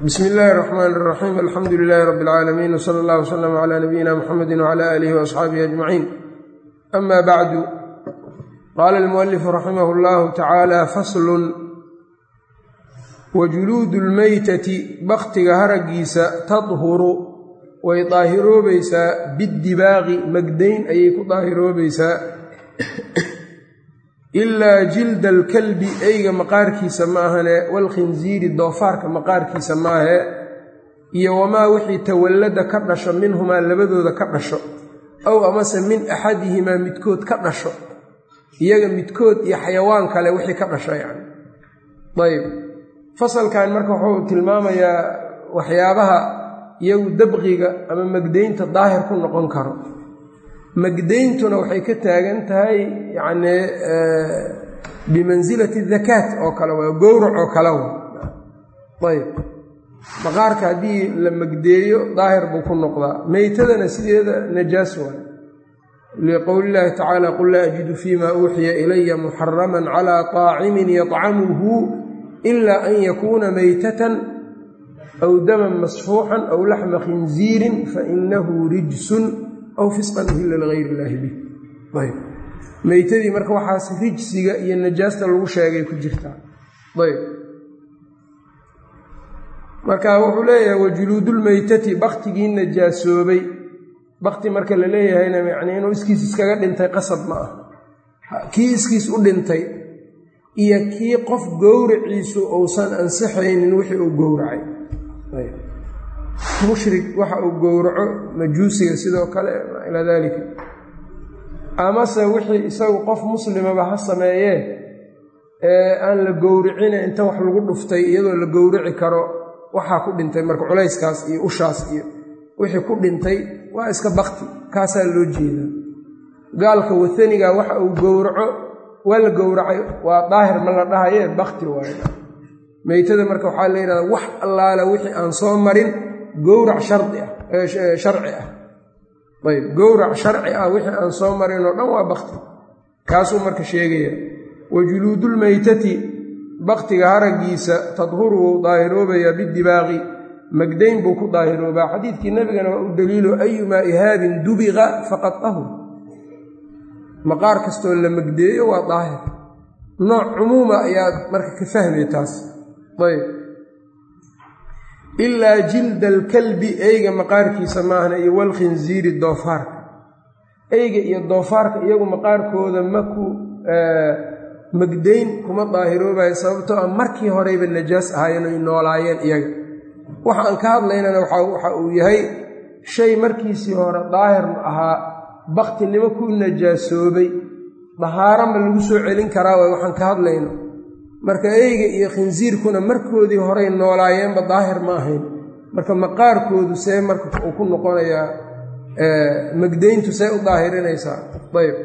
bsmi illaahi الرxmaan الraxiim alxamdu lilaahi rabi اlcaalamiin wsala اllah wslama cla nabiyina mxamedi wcla aalihi waasxaabihi ajmaciin ama bacdu qaala almualifu raximah اllahu tacaala faslun wajuluudu اlmeytati baktiga haragiisa tadhuru way daahiroobaysaa biddibaaqi magdayn ayay ku daahiroobaysaa ilaa jilda alkalbi eyga maqaarkiisa ma ahane walkhinziiri doofaarka maqaarkiisa maahe iyo wamaa wixii tawallada ka dhasho minhumaa labadooda ka dhasho aw amase min axadihimaa midkood ka dhasho iyaga midkood iyo xayawaan kale wixii ka dhasho yani ayb fasalkan marka wuxuu tilmaamayaa waxyaabaha iyagu dabqiga ama magdaynta daahir ku noqon karo magdayntuna waxay ka taagan tahay yacni bimansilati dakaat oo kale waa gowrac oo kale wa ayb maqaarka haddii la magdeeyo daahir buu ku noqdaa. Meytadana sideeda najaas waay. Liqowli illaahi tacaala qul laa ajidu fiima uuxiya ilaya muxaraman calaa طaacimin yطcamuhu ila an yakuuna meytatan aw daman masfuuxan aw laxma khinziirin fainahu rijsun aw fisqan uhilla ligayr illaahi bih ayb. Meytadii marka waxaas rijsiga iyo najaasta lagu sheegay ku jirtaa ayb. Marka wuxuu leeyahay wajuluudulmeytati baktigii najaasoobay bakti marka la leeyahayna yacnii inuu iskiis iskaga dhintay qasab ma ah kii iskiis u dhintay iyo kii qof gowraciisu uusan ansixaynin wixii uu gowracay mushrik waxa uu gowraco majuusiga sidoo kale ilaa daalika amase wixii isagu qof muslimaba ha sameeyee ee aan la gowricina inta wax lagu dhuftay iyadoo la gowrici karo waxaa ku dhintay marka culayskaas iyo ushaas iyo wixii ku dhintay waa iska bakti. Kaasaa loo jeedaa. Gaalka wataniga waxa uu gowraco waa la gowracay waa daahir ma la dhahaye bakti waaye. Meytada marka waxaa la yidhahdaa wax allaala wixii aan soo marin gowrac ah sharci ah. Ayb gowrac sharci ah wixii aan soo marin oo dhan waa bakti kaasuu marka sheegaya wajuluudulmeytati baktiga haragiisa tadhuru wou daahiroobayaa bidibaaqi magdayn buu ku daahiroobaa xadiidkii nebigana waa u daliilo ayumaa ihaabin dubiqa faqad ahur maqaar kastoo la magdeeyo waa daahir. Nooc cumuuma ayaad marka ka fahmay taas. Ayb ilaa jilda alkalbi eyga maqaarkiisa maahna iyo walkhinziiri doofaarka. Eyga iyo doofaarka iyagu maqaarkooda maku magdayn kuma daahiroobayo sababtoo a markii horeyba najaas ahaayeen oy noolaayeen iyaga. Waxa aan ka hadlaynana waxa uu yahay shay markiisii hore daahir ma ahaa baktinimo ku najaasoobay dahaaro ma lagu soo celin karaa waay waxaan ka hadlayno marka eyga iyo khinsiirkuna markoodii horey noolaayeenba daahir ma ahayn. Marka maqaarkoodu see marka uu ku noqonayaa magdayntu see u daahirinaysaa ayb.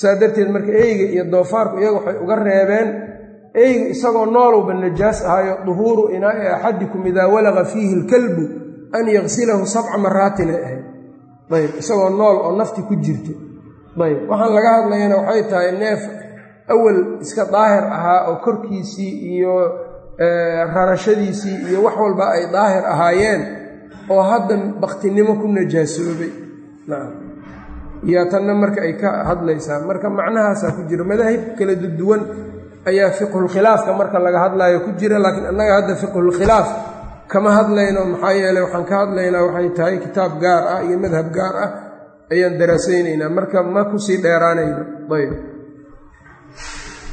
Saa darteed marka eyga iyo doofaarku iyaga waxay uga reebeen eyga isagoo noolowba najaas ahayo duhuuru inaa'i axadikum idaa walaqa fiihi alkalbu an yaqsilahu sabca maraatin ay ahayd. Ayb. Isagoo nool oo nafti ku jirta. Ayb. Waxaan laga hadlayana waxay tahay neef awal iska daahir ahaa oo korkiisii iyo rarashadiisii iyo wax walba ay daahir ahaayeen oo hadda baktinimo ku najaasoobay yaa tanna marka ay ka hadlaysaa. Marka macnahaasaa ku jira. Madaahib kala duwan ayaa fiqhulkhilaafka marka laga hadlaayo ku jira laakiin annaga hadda fiqhulkhilaaf kama hadlayno. Maxaa yeeley waxaan ka hadlaynaa waxay tahay kitaab gaar ah iyo madhab gaar ah ayaan daraasaynaynaa. Marka ma ku sii dheeraanayno? Ayb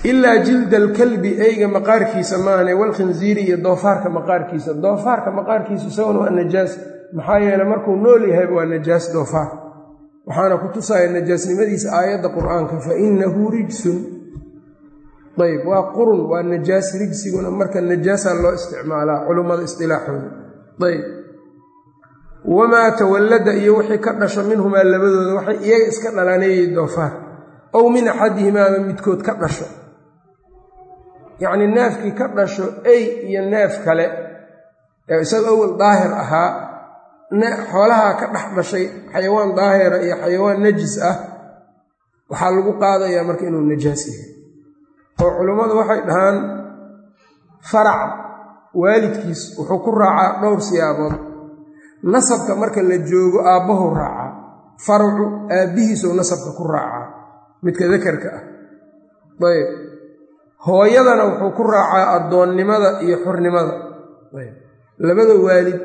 ilaa jilda alkalbi eyga maqaarkiisa maahane walkhinziiri iyo doofaarka maqaarkiisa. Doofaarka maqaarkiisa isaguna waa najaas maxaa yeele markuu nool yahayba waa najaas doofaar. Waxaana ku tusaya najaasnimadiisa aayadda qur'aanka fa inahu rijsun. Ayb waa qurun waa najaas rijsiguna marka najaasaa loo isticmaalaa culummada istilaaxooda ayb wamaa tawallada iyo wixii ka dhasho minhumaa labadooda waxay iyaga iska dhalaanayay doofaar ow min axadihimaa ama midkood ka dhasho. Yacnii neefkii ka dhasho ey iyo neef kale ee isaga awal daahir ahaa xoolahaa ka dhex dhashay xayawaan daahira iyo xayawaan najis ah waxaa lagu qaadayaa marka inuu najaas yahay. Oo culummadu waxay dhahaan faraca waalidkiis wuxuu ku raacaa dhowr siyaabood. Nasabka marka la joogo aabbahu raacaa farcu aabbihiisuu nasabka ku raacaa midka dakarka ah. Ayb. Hooyadana wuxuu ku raacaa addoonnimada iyo xornimada. Ayb. Labada waalid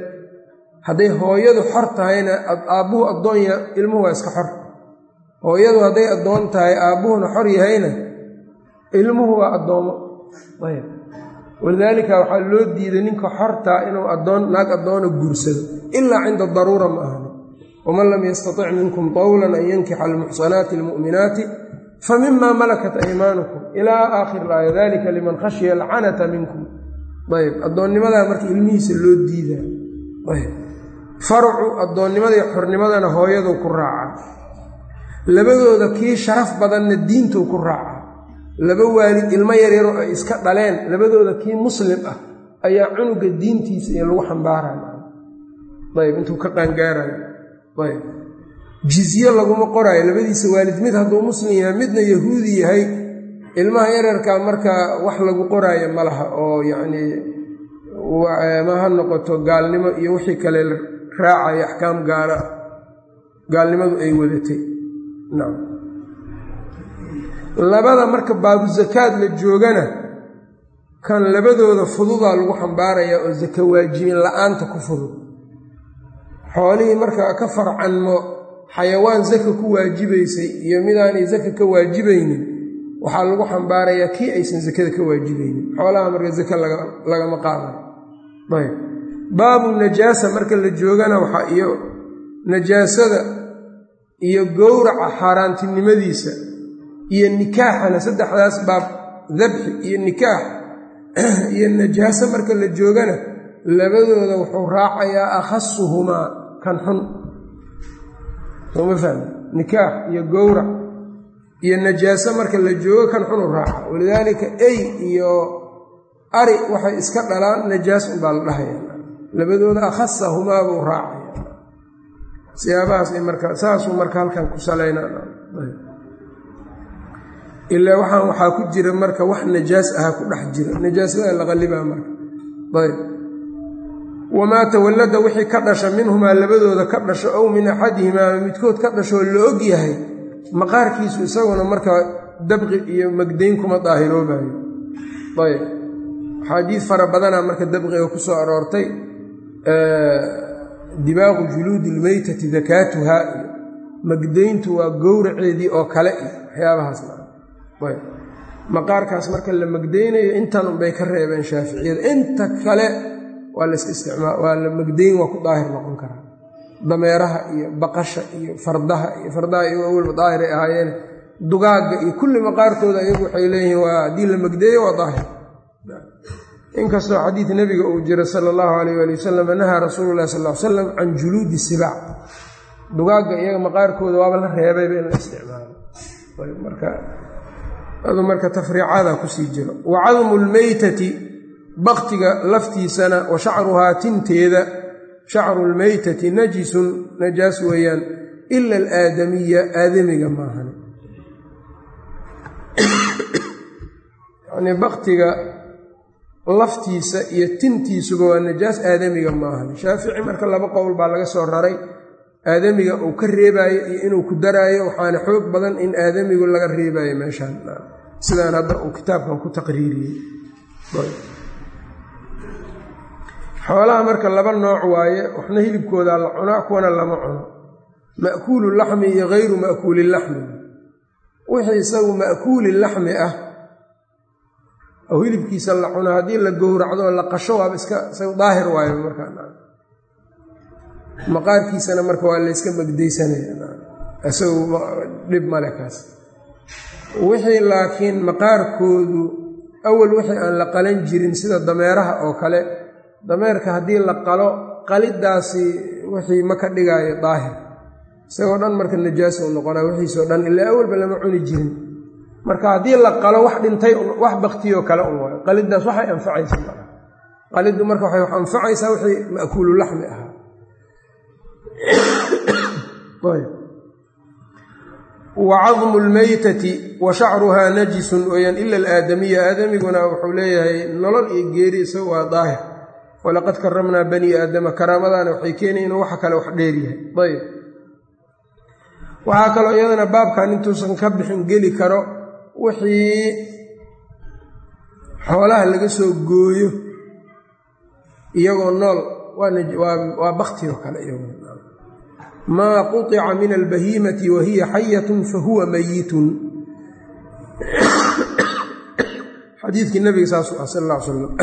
hadday hooyadu xor tahayna aabbuhu addoonya ilmuhu waa iska xor. Hooyadu hadday addoon tahay aabbuhuna xor yahayna ilmuhu waa addoommo ayb. Walidaalika waxaa loo diiday ninka xortaa inuu addoon naag addoona guursado. Ilaa cinda daruura ma ahno waman lam yastatic minkum tawlan an yankixa almuxsanaati almu'minaati fa mima malakat aymaanukum ilaa aakhir laaya dalika liman khashiya alcanata minkum ayb addoonnimadaa marka ilmihiisa loo diidaa ayb farcu addoonnimada xornimadana hooyaduu ku raacaa labadooda kii sharaf badanna diintuu ku raacaa laba waalid ilmo yaryaro ay iska dhaleen labadooda kii muslim ah ayaa cunuga diintiisa iyo lagu xambaaraya ayb intuu ka qaangaarayo ayb jizye laguma qoraayo labadiisa waalid mid hadduu muslim yahay midna yahuudi yahay ilmaha yaryarkaa marka wax lagu qoraayo ma laha oo yacnii ma ha noqoto gaalnimo iyo wixii kale raacaya axkaam gaala gaalnimadu ay wadatay. Nacam labada marka baabuzakaad la joogana kan labadooda fududaa lagu xambaarayaa oo saka waajibin la'aanta ku fudud. Xoolihii marka ka farcanmo xayawaan saka ku waajibaysay iyo midaanay saka ka waajibaynin waxaa lagu xambaarayaa kii aysan sakada ka waajibaynin xoolaha marka saka lagama qaadayo ayb. Baabu najaasa marka la joogana waxaa iyo najaasada iyo gowraca xaaraantinimadiisa iyo nikaaxana saddexdaas baab dabxi iyo nikaax iyo najaaso marka la joogana labadooda wuxuu raacayaa akhasuhumaa kan xun sooma fahmi nikaax iyo gowrac iyo najaaso marka la joogo kan xunu raaca. Walidaalika ey iyo ari waxay iska dhalaan najaas unbaa la dhahaya labadooda akhasahumaa buu raacaya siyaabahaas marka saasuu marka halkan ku salaynaa ilaa waxaan waxaa ku jira marka wax najaas aha ku dhex jira. Najaasada la qallibaa marka. Ayb wamaa tawallada wixii ka dhasha minhumaa labadooda ka dhasho ow min axadihimaa midkood ka dhashoo la og yahay maqaarkiisu isaguna marka dabqi iyo magdayn kuma daahiroobayo ayb axaadiis fara badana marka dabqiga ku soo aroortay dibaaqu juluudi ilmeytati dakaatuhaa iyo magdayntu waa gowraceedii oo kale iyo waxyaabahaas ayb maqaarkaas marka la magdaynayo intan unbay ka reebeen shaaficiyada inta kale waa la magdayn waa ku daahir noqon karaa dameeraha iyo baqasha iyo fardaha iyo fardaha iyago awalba daahir ay ahaayeen. Dugaagga iyo kulli maqaartooda iyagu waxay leeyihiin waa haddii la magdeeyo waa daahir. Inkastoo xadiid nebiga uu jira sala allahu alayh ali wasalam nahaa rasuulu llahi sal salam can juluudi sibaac. Dugaagga iyaga maqaarkooda waaba la reebayba in la isticmaalo marka marka tafriicada ku sii jiro. Wa cadmu lmeytati baktiga laftiisana wa shacruhaa tinteeda shacru lmeytati najisun najaas weeyaan ila alaadamiya aadamiga maahan. Yani baktiga laftiisa iyo tintiisuba waa najaas aadamiga maahan. Shaafici marka laba qowl baa laga soo raray. Aadamiga uu ka reebaayo iyo inuu ku daraayo waxaana xoog badan in aadamigu laga reebaayo meeshaan. Sidaan hadda uu kitaabkan ku taqriiriyey xoolaha marka laba nooc waaye waxna hilibkoodaa la cunaa kuwana lama cuno. Ma'kuulu laxmi iyo hayru ma'kuuli laxmi. Wixii isagu ma'kuuli laxmi ah oo hilibkiisa la cuno haddii la gowracdo oo la qasho waaba iska isagu daahir waayo markaa maqaarkiisana marka waa layska magdaysanaya isagu dhib male kaas. Wixii laakiin maqaarkoodu awal wixii aan la qalan jirin sida dameeraha oo kale dameerka haddii la qalo qalidaasi wixii ma ka dhigaayo daahir. Isagoo dhan marka najaas u noqonaa wixiisoo dhan ilaa awalba lama cuni jirin. Marka haddii la qalo wax dhintay wax baktiyoo kale un waayo. Qalidaas waxay anfacaysa maa qaliddu marka waxay wax anfacaysaa wixii ma'kuulu laxmi ahaa wa cadmu lmeytati wa shacruhaa najisun weyaan ila alaadamiya aadamiguna wuxuu leeyahay nolol iyo geeri isagu waa daahir walaqad karamnaa bani aadama karaamadaana waxay keenaya inuu waxa kale wax dheeryahay ayb waxaa kaloo iyadana baabkan intuusan ka bixin geli karo wixii xoolaha laga soo gooyo iyagoo nool. Waa bakti oo kale maa quطica min albahiimati wa hiya xayatun fahuwa mayitun. Xadiidkii nabiga saasuu ah sal ly slam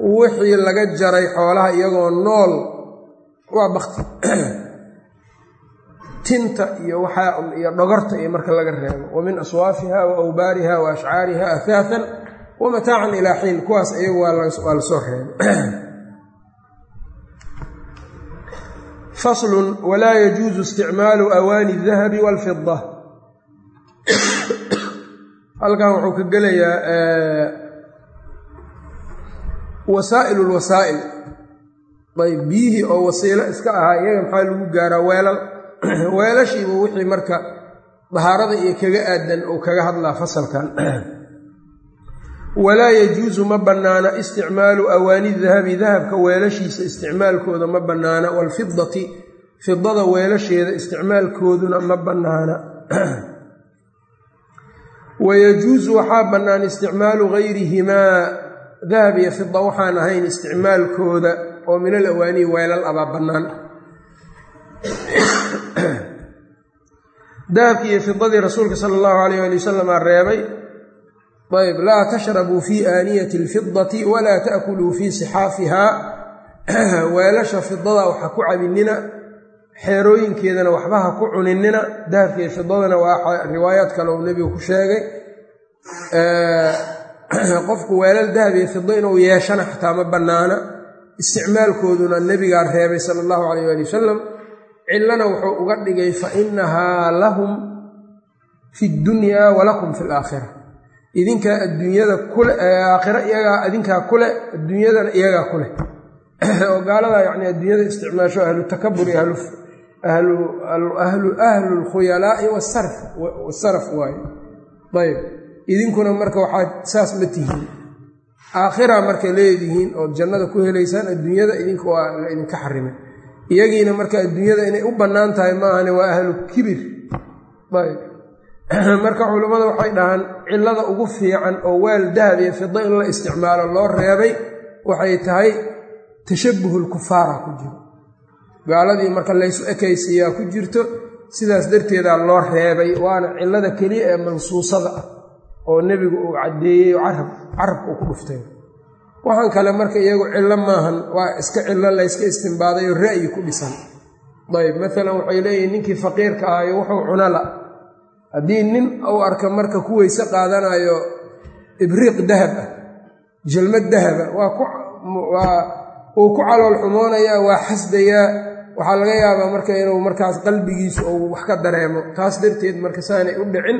wixii laga jaray xoolaha iyagoo nool waa bakti. Tinta iyo waxaa iyo dhogorta iyo marka laga reebo. Wa min aswaafiha wa awbaariha wa ashcaariha ahaatan wa mataacan ilaa xiin. Kuwaas iyagu waa la soo reebay faslun walaa yajuusu isticmaalu awaani dahabi walfida halkan wuxuu ka gelayaa wasaa'il lwasaa'il ayb biyihii oo wasiilo iska ahaa iyaga maxaa lagu gaaraa weelal? Weelashiiba wixii marka dahaarada iyo kaga aadan uu kaga hadlaa fasalkan. Walaa yajuusu ma bannaana isticmaalu awaani dahabi dahabka weelashiisa isticmaalkooda ma bannaana waalfidati fidada weelasheeda isticmaalkooduna ma bannaana. Wayajuusu waxaa bannaan isticmaalu gayrihimaa dahab iyo fida waxaan ahayn isticmaalkooda oo min al awaanii weelal abaa bannaan. Dahabkii iyo fidadii rasuulka sala allahu alayh ali wasalama reebay ayb laa tashrabuu fii aaniyati alfidati walaa ta'kuluu fii sixaafihaa weelasha fidada waxa ku cabinina xeerooyinkeedana waxba ha ku cuninina dahabka iyo fidadana waa riwaayaad kale uu nebigu ku sheegay qofku weelal dahab iyo fido inuu yeeshana xataa ma bannaana isticmaalkooduna nebigaa reebay sala allahu calayh ali wasalam cillana wuxuu uga dhigay fa inahaa lahum fi ddunyaa walakum fi alaakhira idinkaa adduunyada kule aakhira iyagaa idinkaa kule adduunyadana iyagaa kuleh oo gaalada yacni adduunyada isticmaasho ahlu takabur iyo ahlu ahlu lkhuyalaa'i wasaraf waayo ayb idinkuna marka waxaad saas ma tihiin. Aakhira marka leedihiin ood jannada ku helaysaan adduunyada idinka waa la idinka xarimay. Iyagiina marka adduunyada inay u bannaan tahay maahane waa ahlu kibir. Ayb. Marka culammada waxay dhahaan cillada ugu fiican oo weel dahab iyo fida in la isticmaalo loo reebay waxay tahay tashabuhu lkufaara ku jiro. Gaaladii marka laysu ekaysiiyaa ku jirto sidaas darteedaa loo reebay waana cillada keliya ee mansuusada ah oo nebigu uu caddeeyey oo carab carabka uu ku dhuftay. Waxaan kale marka iyagu cillo maahan waa iska cillo layska istimbaaday oo ra'yi ku dhisan. Ayb maalan waxay leeyihiin ninkii faqiirka ahayo wuxuu cunala haddii nin uu arka marka ku weyse qaadanayo ibriiq dahab ah jalmad dahaba waa uu ku calool xumoonayaa waa xasdayaa. Waxaa laga yaabaa marka inuu markaas qalbigiisu uu wax ka dareemo. Taas darteed marka saanay u dhicin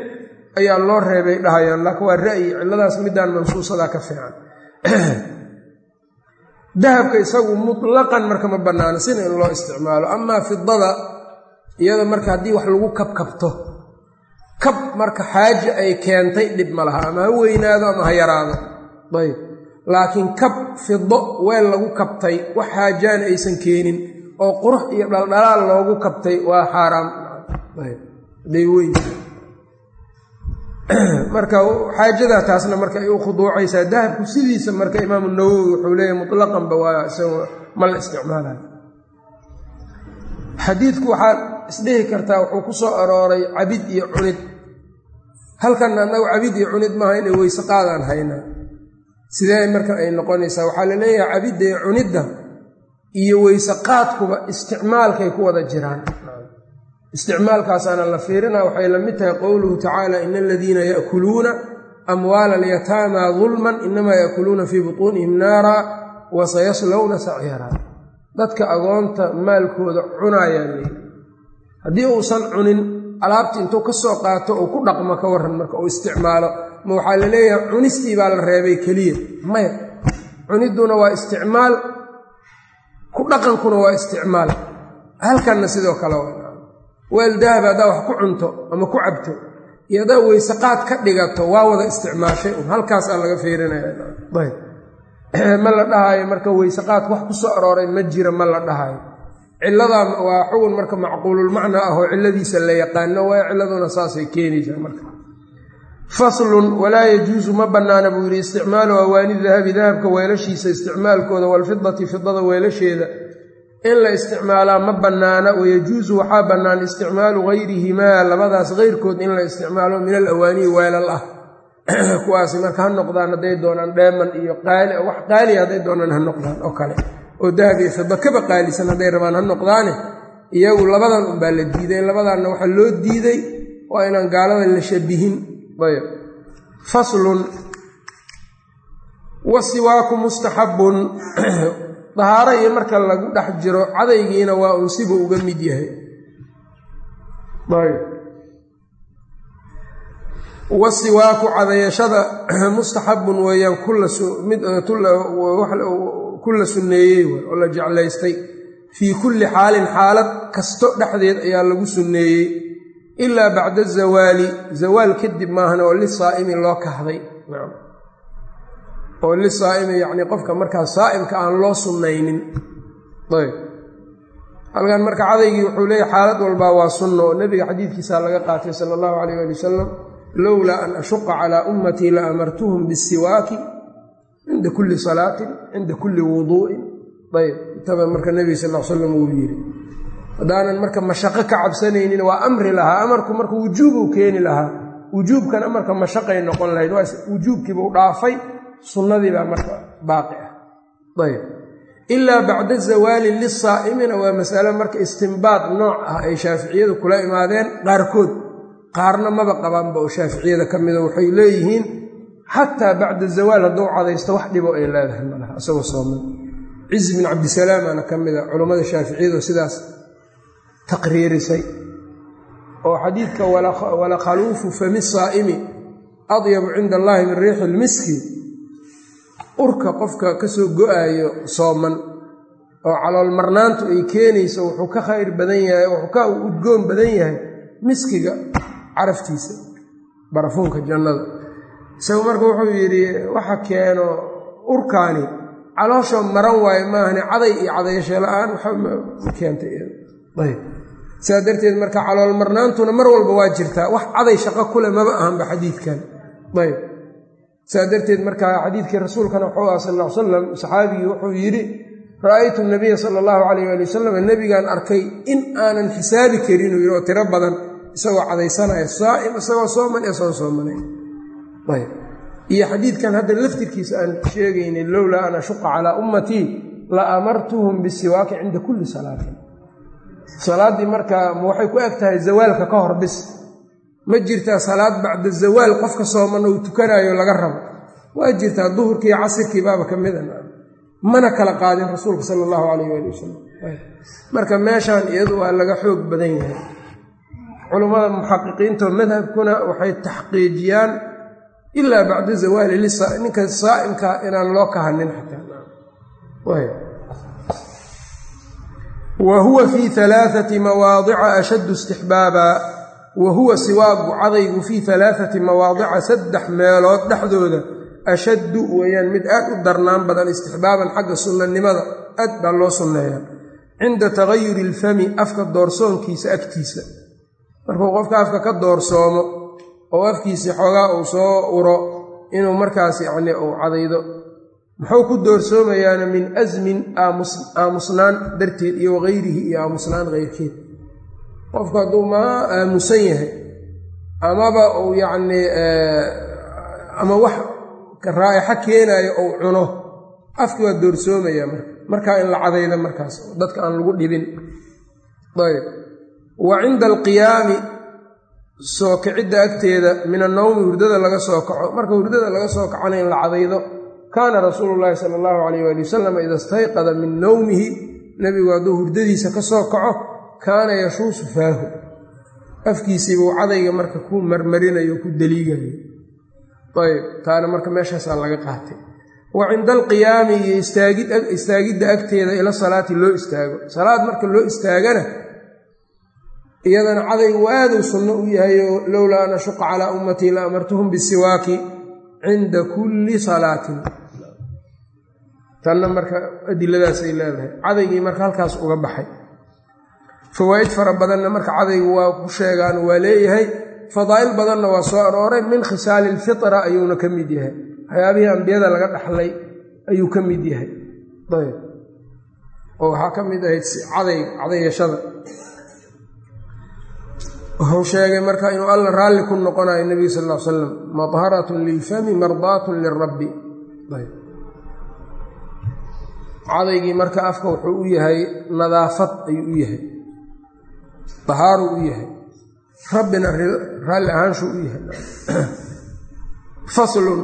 ayaa loo reebay dhahayaan laakiin waa ra'yi cilladaas midaan mansuusadaa ka fiican. Dahabka isagu mutlaqan marka ma bannaano sina in loo isticmaalo. Amaa fidada iyada marka haddii wax lagu kabkabto kab marka xaaje ay keentay dhib ma laha ama ha weynaado ama ha yaraado. Ayb laakiin kab fido weel lagu kabtay wax xaajaana aysan keenin oo qurux iyo dhaldhalaal loogu kabtay waa xaaraam. Day weyn marka xaajadaa taasna marka ay u khuduucaysaa dahabku sidiisa marka imaamu nawowi wuxuu leeyahy mutlaqanba waa isaga ma la isticmaalayo xadiidku waxaad isdhihi kartaa wuxuu ku soo arooray cabid iyo cunid. Halkanna annagu cabid iyo cunid maaha inay weyse qaadaan haynaa sidee marka ay noqonaysaa? Waxaa la leeyahay cabidda iyo cunidda iyo weyse qaadkuba isticmaalkay ku wada jiraan isticmaalkaasaana la fiirina waxay la mid tahay qowluhu tacaala ina aladiina yaakuluuna amwaala alyataama dulman inamaa yaakuluuna fii butuunihim naara wa sayaslowna saciira dadka agoonta maalkooda cunaayaan haddii uusan cunin alaabti intuu ka soo qaato uu ku dhaqmo ka warran marka uu isticmaalo. Ma waxaa la leeyahay cunistii baa la reebay keliya. Maya cunidduna waa isticmaal ku dhaqankuna waa isticmaal. Halkanna sidoo kale weel dahab haddaa wax ku cunto ama ku cabto iyo haddaa weyse qaad ka dhigato waa wada isticmaashay un. Halkaasaa laga fiirinaya ma la dhahayo marka weyseqaadka wax ku soo arooray ma jira ma la dhahayo ciladan waa xugun marka macquululmacnaa ah oo ciladiisa la yaqaano waa ciladuna saasay keenaysaa marka. Faslun walaa yajuusu ma bannaana buu yidhi isticmaalu awaani dahabi dahabka weelashiisa isticmaalkooda waalfidati fidada weelasheeda in la isticmaalaa ma bannaana wayajuusu waxaa bannaan isticmaalu gayrihimaa labadaas keyrkood in la isticmaalo min alawaaniyi weelal ah. Kuwaasi marka ha noqdaan hadday doonaan dheeman iyo qaali wax qaaliya hadday doonaan ha noqdaan oo kale. Oo dahab iyo fida kaba qaalisan hadday rabaan ha noqdaane iyagu labadan unbaa la diiday labadaanna waxaa loo diiday waa inaan gaalada la shabihin. Faslun wasiwaaku mustaxabun dahaaro iyo marka lagu dhex jiro cadaygiina waa un sibuu uga mid yahay. Wasiwaaku cadayashada mustaxabun weeyaan kulla sunneeyey oo la jeclaystay. Fii kulli xaalin xaalad kasto dhexdeed ayaa lagu sunneeyey. Ilaa bacda zawaali zawaal kadib maahan oo lisaa'imi loo kahday oo lisaa'imi yacnii qofka markaa saa'imka aan loo sunnaynin. Ayb. Halkan marka cadaygii wuxuu leeyahy xaalad walbaa waa sunno. Oo nebiga xadiidkiisaa laga qaatay sala allahu calayh ali wasalam lowlaa an ashuqa calaa ummatii la amartuhum bisiwaaki cinda kulli salaatin cinda kulli wuduu'in. Ayb. Intaba marka nebiga sal l slam uu yidhi. Haddaanan marka mashaqo ka cabsanaynin waa amri lahaa. Amarku marka wujuubuu keeni lahaa. Wujuubkana marka mashaqay noqon lahayd. Waa wujuubkiibuu dhaafay sunnadiibaa marka baaqi ah. Ayb. Ilaa bacda zawaali lisaa'imina waa masale marka istimbaad nooc ah ay shaaficiyadu kula imaadeen qaarkood qaarna maba qabaanba oo shaaficiyada ka mida waxay leeyihiin xataa bacda zawaal hadduu cadaysto wax dhibo ay leedahay malaha isagoo sooman. Cizi bin cabdisalaamana ka mida culammada shaaficiyadu sidaas taqriirisay. Oo xadiidka walakhaluufu fami saa'imi adyabu cinda allaahi min riixi ilmiski urka qofka ka soo go'aayo sooman oo caloolmarnaantu ay keenayso wuxuu ka khayr badan yahay wuxuu ka udgoon badan yahay miskiga caraftiisa barafuunka jannada. Isagu marka wuxuu yidhi waxa keeno urkaani caloosha maran waayo maahane caday iyo cadayasho la'aan waxa ma keentay ayb. Sidaa darteed marka caloolmarnaantuna mar walba waa jirtaa wax caday shaqo kule maba ahanba xadiidkan. Ayb sidaa darteed marka xadiidkii rasuulkana wuxuu ah sal l salam saxaabigii wuxuu yidhi ra'aytu nabiya sala allahu calayh ali wasalam nebigaan arkay in aanan xisaabi karin uu yidhi oo tiro badan isagoo cadaysanaya saa'im isagoo sooman ee soo soomanay. Ayb iyo xadiidkan hadda laftirkiisa aan sheegaynay lowlaa an ashuqa calaa ummatii la amartuhum bisiwaaki cinda kulli salaatin. Salaaddii markaa ma waxay ku eg tahay zawaalka ka hor bis ma jirtaa salaad bacda zawaal qofka sooman uu tukanaayo laga rabo? Waa jirtaa duhurkii iyo casirkii baaba ka mida mana kala qaadin rasuulka sala allahu calayh waali wasalam marka meeshaan iyadu waa laga xoog badan yahay. Culummada muxaqiqiinto madhabkuna waxay taxqiijiyaan ilaa bacda zawaali ninka saa'imka inaan loo kahanin wa huwa fii alaaati mawaadica ashaddu istixbaaba wa huwa siwaagu cadaygu fii alaaati mawaadica saddex meelood dhexdooda ashaddu weeyaan mid aad u darnaan badan istixbaaban xagga sunnanimada aad baa loo sunneeyaa cinda tagayuri ilfami afka doorsoonkiisa agtiisa. Markuu qofka afka ka doorsoomo oo afkiisii xoogaa uu soo uro inuu markaas yacni uu cadaydo muxuu ku doorsoomayaana min asmin aamusnaan darteed iyo wagayrihi iyo aamusnaan keyrkeed qofku hadduu maa aamusan yahay amaba uu yacnii ama wax raa'ixa keenaayo ou cuno afki waa doorsoomayaa marka markaa in la cadaydo markaas dadka aan lagu dhibin. Ayb wa cinda alqiyaami soo kicidda agteeda min annawmi hurdada laga soo kaco. Marka hurdada laga soo kacona in la cadaydo kaana rasuulu llaahi sala allahu calayh waali wasalam ida istayqada min nowmihi nebigu hadduu hurdadiisa ka soo kaco kaana yashuusu faahu. Afkiisiibuu cadayga marka ku marmarinayo ku daliigayo ayb taana marka meeshaasaa laga qaatay. Wa cinda alqiyaami iyo istaagidda agteeda ila salaati loo istaago. Salaad marka loo istaagana iyadana cadaygu aaduu sunno u yahay oo lowlaa an ashuqa calaa ummatii la amartuhum bisiwaaki cinda kulli salaatin. Tanna marka adiladaasay leedahay. Cadaygii marka halkaas uga baxay fawaa'id fara badanna marka cadaygu waa ku sheegaan waa leeyahay. Fadaa'il badanna waa soo arooray min khisaali lfitra ayuuna ka mid yahay. Waxyaabihii ambiyada laga dhaxlay ayuu ka mid yahay. Ayb. Oo waxaa ka mid ahayd caday cadayashada wuxuu sheegay marka inuu alla raalli ku noqonayo nebiga sal l slam madharatun lilfami mardaatun lirabbi. Cadaygii marka afka wuxuu u yahay nadaafad ayuu u yahay dahaaruu u yahay. Rabbina raalli ahaanshuu u yahay. Faslun.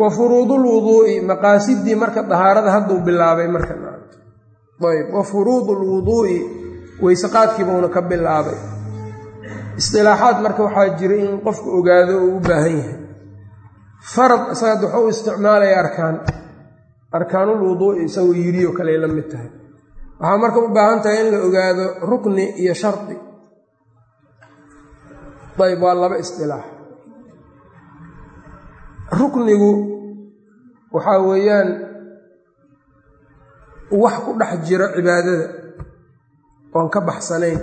Wa furuudulwuduu'i maqaasidii marka dahaarada hadduu bilaabay marka ayb wa furuudu lwuduu'i weyseqaadkiibuuna ka bilaabay. Istilaaxaad marka waxaa jira in qofku ogaado oo u baahan yahay. Farad isagaad wuxuu isticmaalaya arkaan. Arkaanul wuduu'i isagoo yiriyo kaley la mid tahay waxaa marka u baahan tahay in la ogaado rukni iyo shardi. Ayb waa laba istilaax ruknigu waxaa weeyaan wax ku dhex jiro cibaadada oon ka baxsanayn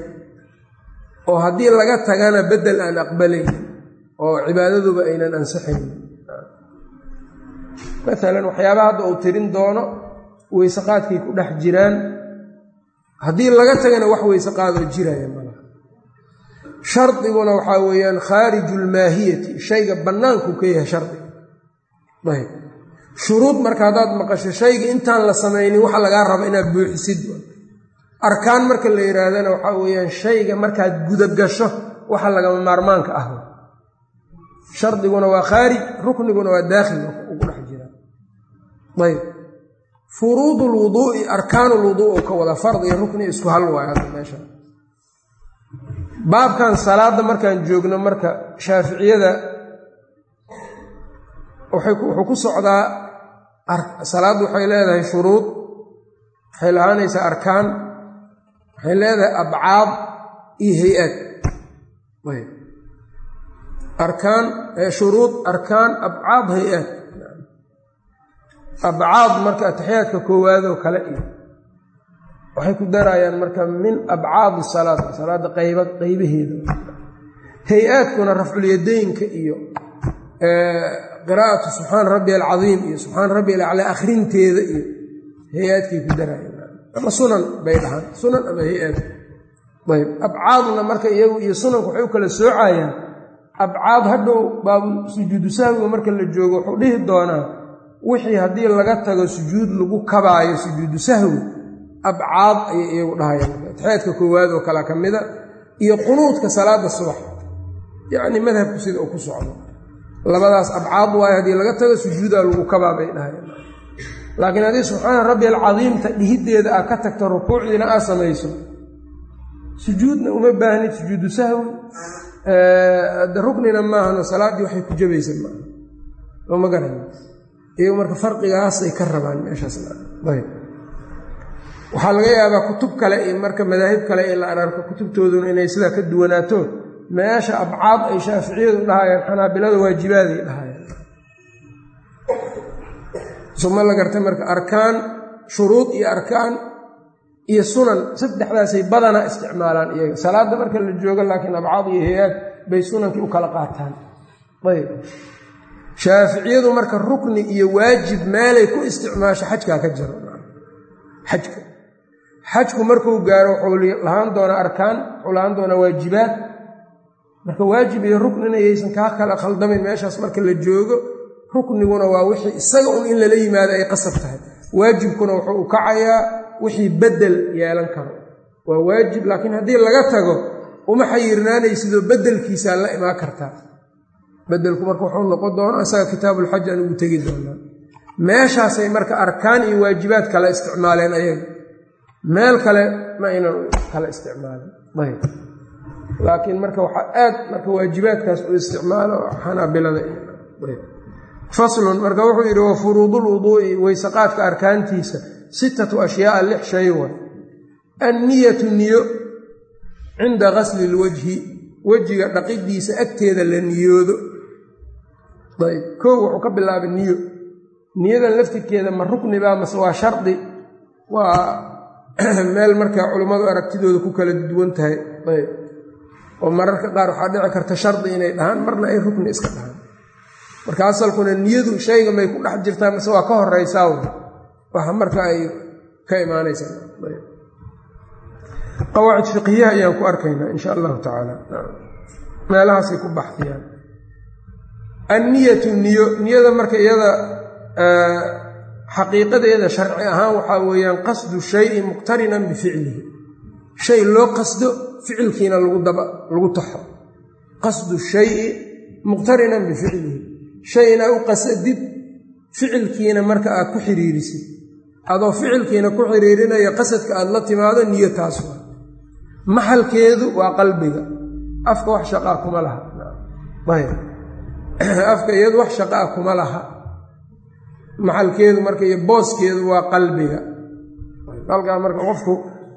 oo haddii laga tagana beddel aan aqbalayn oo cibaadaduba aynan ansixayn maalan waxyaabaha hadda uu tirin doono weyseqaadkay ku dhex jiraan haddii laga tagana wax weyseqaadoo jiraya malaha shardiguna waxaa weeyaan khaariju lmaahiyati shayga bannaankuu ka yahay shardiga ayb. Shuruud marka haddaad maqasho shayga intaan la samaynin waxa lagaa raba inaad buuxisid. Arkaan marka la yidhaahdana waxaa weeyaan shayga markaad gudagasho waxa lagama maarmaanka ah. Shardiguna waa khaarij rukniguna waa daakhil ugu dhex jira. Ayb furuud lwuduu'i arkaanu lwuduu ka wada fard iyo rukni isku hal waay meesha. Baabkan salaada markaan joogno marka shaaficiyada wuxuu ku socdaa salaaddu waxay leedahay shuruud waxay lahaanaysaa arkaan waxay leedahay abcaad iyo hay'aad arkaan shuruud arkaan abcaad hay'aad abcaad marka atixiyaadka koowaadoo kale iyo waxay ku darayaan marka min abcaadi salaad salaadda qayba qaybaheeda. Hay'aadkuna rafculyadaynka iyo qiraa'atu subxaan rabbi alcadiim iyo subxaan rabbi alaclaa akhrinteeda iyo hay'aadkay ku darayaan. Ama sunan bay dhahaan. Sunan ama hay'aad. Ayb. Abcaadna marka iyagu iyo sunanku waxay u kala soocayaan. Abcaad hadhow baabu sujuudu sahwiga marka la joogo wuxuu dhihi doonaa wixii haddii laga tago sujuud lagu kabaayo sujuudu sahwi abcaad ayay iyagu dhahayaan. Atixyaadka koowaad oo kale ka mida iyo qunuudka salaada subax. Yacni madhabku sida uu ku socdo. Labadaas abcaad waayo haddii laga tago sujuudaa lagu kabaa bay dhahayaan. Laakiin haddii subxaana rabbi alcadiimta dhihiddeeda aad ka tagto rukuucdiina aad samayso sujuudna uma baahnid sujuudu sahwi. Ruknina maahano salaaddii waxay ku jabaysa maaha ooma garan iyagu marka farqigaasay ka rabaan meeshaasayb waxaa laga yaabaa kutub kale marka madaahib kale ee la ararko kutubtooduna inay sidaa ka duwanaato meesha abcaad ay shaaficiyadu dhahayaan xanaabilada waajibaaday dhahayaan. Suma la gartay marka arkaan shuruud iyo arkaan iyo sunan saddexdaasay badanaa isticmaalaan iyaga. Salaadda marka la joogo laakiin abcaad iyo hay'aad bay sunankii u kala qaataan. Ayb shaaficiyadu marka rukni iyo waajib meelay ku isticmaasho xajkaa ka jiro. Xajka. Xajku markuu gaaro wuxuu lahaan doonaa arkaan wuxuu lahaan doonaa waajibaad marka waajib iyo ruknina yaysan kaa kala khaldamin meeshaas marka la joogo rukniguna waa wixii isaga un in lala yimaado ay qasab tahay. Waajibkuna wuxuu u kacayaa wixii bedel yeelan karo. Waa waajib laakiin haddii laga tago uma xayirnaanaysidoo bedelkiisaa la imaan kartaa bedelku marka wuxuu noqon doonaa isaga kitaabulxaj aan tegi doonaa. Meeshaasay marka arkaan iyo waajibaad kala isticmaaleen ayaga meel kale ma aynan kala isticmaalin. Ayb. Laakiin marka waxaa aad marka waajibaadkaas u isticmaalo xanaabilada faslun marka wuxuu yidhi wa furuudulwuduu'i weysaqaadka arkaantiisa sittatu ashyaaa lix shay wa anniyatu niyo cinda gasli lwajhi wejiga dhaqidiisa agteeda la niyoodo ayb kow wuxuu ka bilaabay niyo. Niyadan laftirkeeda ma ruknibaa mase waa shardi. Waa meel markaa culummadu aragtidooda ku kala duwan tahay. Ayb oo mararka qaar waxaa dhici karta shardi inay dhahaan marna ay rukni iska dhahaan. Marka asalkuna niyadu shayga may ku dhex jirtaa mase waa ka horeysaa waxa marka ay ka imaanaysaa qawaacid fiqhiyaha ayaan ku arkaynaa insha allahu tacaala. Meelahaasay ku baxdiyaan anniyatu niyo niyada marka iyada xaqiiqadeeda sharci ahaan waxaa weeyaan qasdu shayi muqtarinan bificlihi. Shay loo qasdo ficilkiina lagu taxo. Qasdu shayi muqtarinan bificlihi. Shay inaa u qasadid ficilkiina marka aad ku xiriirisid. Adoo ficilkiina ku xiriirinaya qasadka aad la timaado niyo taas waa. Maxalkeedu waa qalbiga. Afka wax shaqaa kuma laha afka iyadu wax shaqaa kuma laha. Maxalkeedu marka iyo booskeedu waa qalbiga. Halkaa marka qofku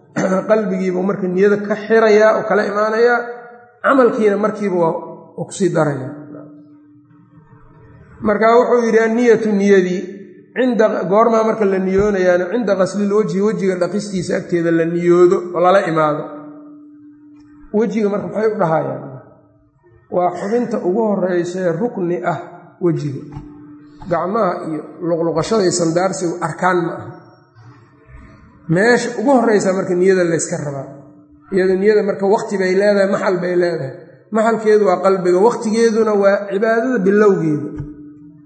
qalbigiibu marka niyada ka xirayaa oo kala imaanayaa camalkiina markiiba waa ku sii daraya. Marka wuxuu yidhi anniyatu niyadii cinda goormaa marka la niyoonayaana cinda qaslil wejhi wejiga dhaqistiisa agteeda la niyoodo oo lala imaado. Wejiga marka maxay u dhahayaan waa xubinta ugu horeysae rukni ah wejiga. Gacmaha iyo luqluqashada iyo arkaan ma aha. Meesha ugu horeysa marka niyada layska rabaa iyado niyada marka waqti bay leedahay maxal bay leedahay. Maxalkeedu waa qalbiga waqtigeeduna waa cibaadada bilowgeeda.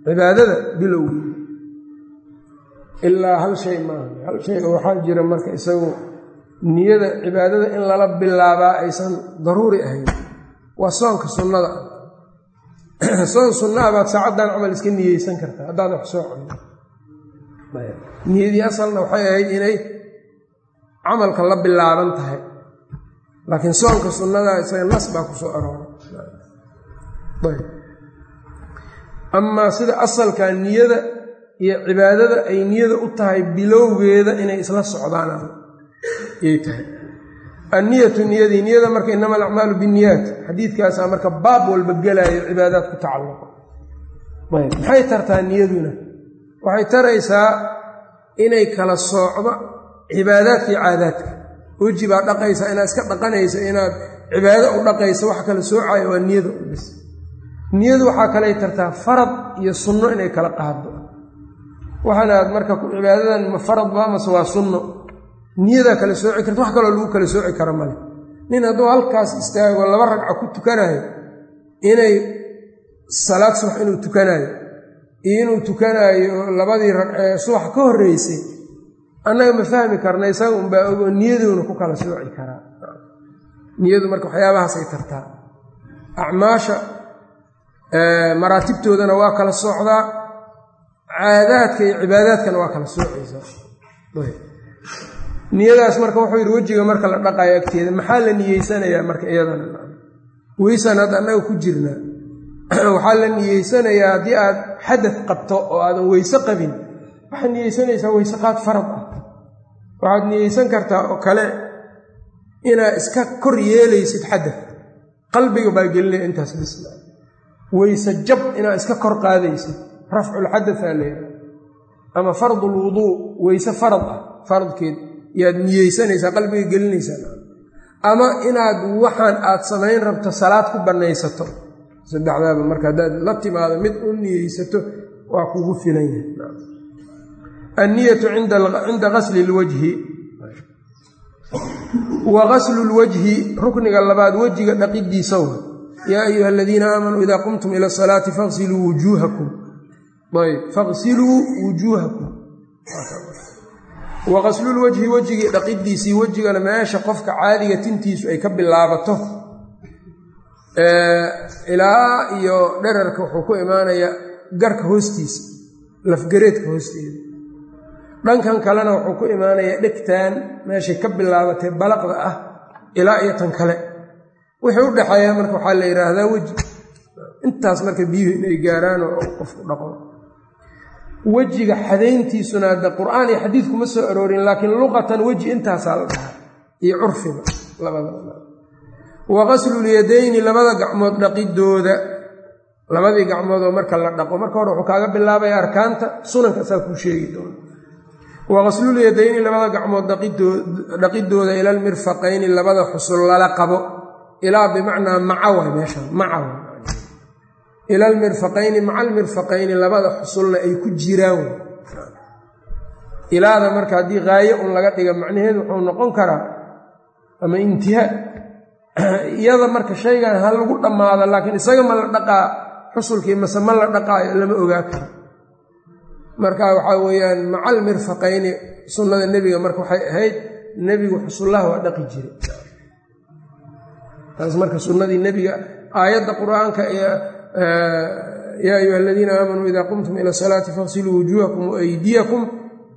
Cibaadada bilowgeeda. Ilaa hal shay maaha hal shay oo waxaa jira marka isagu niyada cibaadada in lala bilaabaa aysan daruuri ahayn waa soonka sunnada. Soon sunna a baad saacaddan camal iska niyeysan kartaa haddaad wax soo cunno niyadii asalna waxay ahayd inay camalka la bilaaban tahay. Laakiin soonka sunnada isaga nas baa ku soo arooray. Amaa sida asalka niyada iyo cibaadada ay niyada u tahay bilowgeeda inay isla socdaan yay tahay anniyatu niyadii niyada marka inama alacmaalu binniyaat xadiidkaasaa marka baab walba gelaayo cibaadaad ku tacalluqo. Ayb maxay tartaa niyaduna? Waxay taraysaa inay kala soocdo cibaadaadka iyo caadaadka. Weji baa dhaqaysa inaad iska dhaqanayso inaad cibaado u dhaqayso wax kala soocayo waa niyada ubis niyadu waxaa kalay tartaa farad iyo sunno inay kala qaado waxaana aad marka cibaadadan ma farad ba mase waa sunno niyadaa kala sooci karta wax kaloo lagu kala sooci karo male nin hadduu halkaas istaago laba ragca ku tukanayo inay salaad subax inuu tukanaayo iyo inuu tukanaayo labadii ragcee subax ka horreysay annaga ma fahmi karna isaga unbaa ogo niyaduuna ku kala sooci karaa. Niyadu marka waxyaabahaasay tartaa. Acmaasha maraatibtoodana waa kala soocdaa caadaadka iyo cibaadaadkana waa kala soocaysaa niyadaas marka wuxuu yidhi wejiga marka la dhaqayo agteeda maxaa la niyeysanayaa marka iyadana weysaan hadda annaga ku jirnaa waxaa la niyeysanayaa haddii aad xadad qabto oo aadan weyse qabin. Waxaad niyeysanaysaa weyse qaad farad ah waxaad niyeysan kartaa oo kale inaad iska kor yeelaysid xadad qalbiga baa gelinaya intaas bisla weyse jab inaad iska kor qaadaysid. Rafculxadadaa leeyahay ama fardulwuduu weyse farad ah faradkeed yaad niyeysanaysaa qalbiga gelinaysaa. Ama inaad waxaan aad samayn rabto salaad ku bannaysato saddexdaaba marka haddaad la timaado mid u niyeysato waa kugu filan yahay. Anniyatu cinda qasli lwajhi wa qaslu lwajhi rukniga labaad wejiga dhaqidiisaw yaa ayuha aladiina aamanuu idaa qumtum ila asalaati faqsiluu wujuuhakum ayb faqsiluu wujuuhakum wa qaslulwajhi wejigii dhaqidiisii wejigana meesha qofka caadiga tintiisu ay ka bilaabato. Ilaa iyo dherarka wuxuu ku imaanayaa garka hoostiisa lafgareedka hoosteeda dhankan kalena wuxuu ku imaanayaa dhegtan meeshay ka bilaabatay balaqda ah ilaa iyo tan kale. Wixii u dhexeeya marka waxaa la yidhaahdaa weji. Intaas marka biyuhu inay gaaraan oo qofku dhaqo wejiga xadayntiisuna hadda qur'aan iyo xadiid kuma soo aroorin laakiin luqatan weji intaasaa la dhahaa iyo curfiga labada wa qaslulyadayni labada gacmood dhaqidooda. Labadii gacmoodoo marka la dhaqo marka hore wuxuu kaaga bilaabaya arkaanta sunanka saa kuu sheegi doona waqaslul yadayni labada gacmood dhaqidooda ila lmirfaqayni labada xusul lala qabo ilaa bimacnaa maca way meeshaan maca ila almirfaqayni maca almirfaqayni labada xusulna ay ku jiraan. Ilaada marka haddii qaayo un laga dhiga macnaheedu wuxuu noqon karaa ama intihaa iyada marka shaygan ha lagu dhammaado laakiin isaga ma la dhaqaa xusulkii mase ma la dhaqaayo lama ogaa karo marka waxaa weeyaan maca almirfaqayni sunnada nebiga marka waxay ahayd nebigu xusullaha waa dhaqi jiray. Taas marka sunnadii nebiga aayadda qur'aanka yaa ayuha aladiina aamanuu idaa qumtum ila salaati faqsiluu wujuuhakum waaydiyakum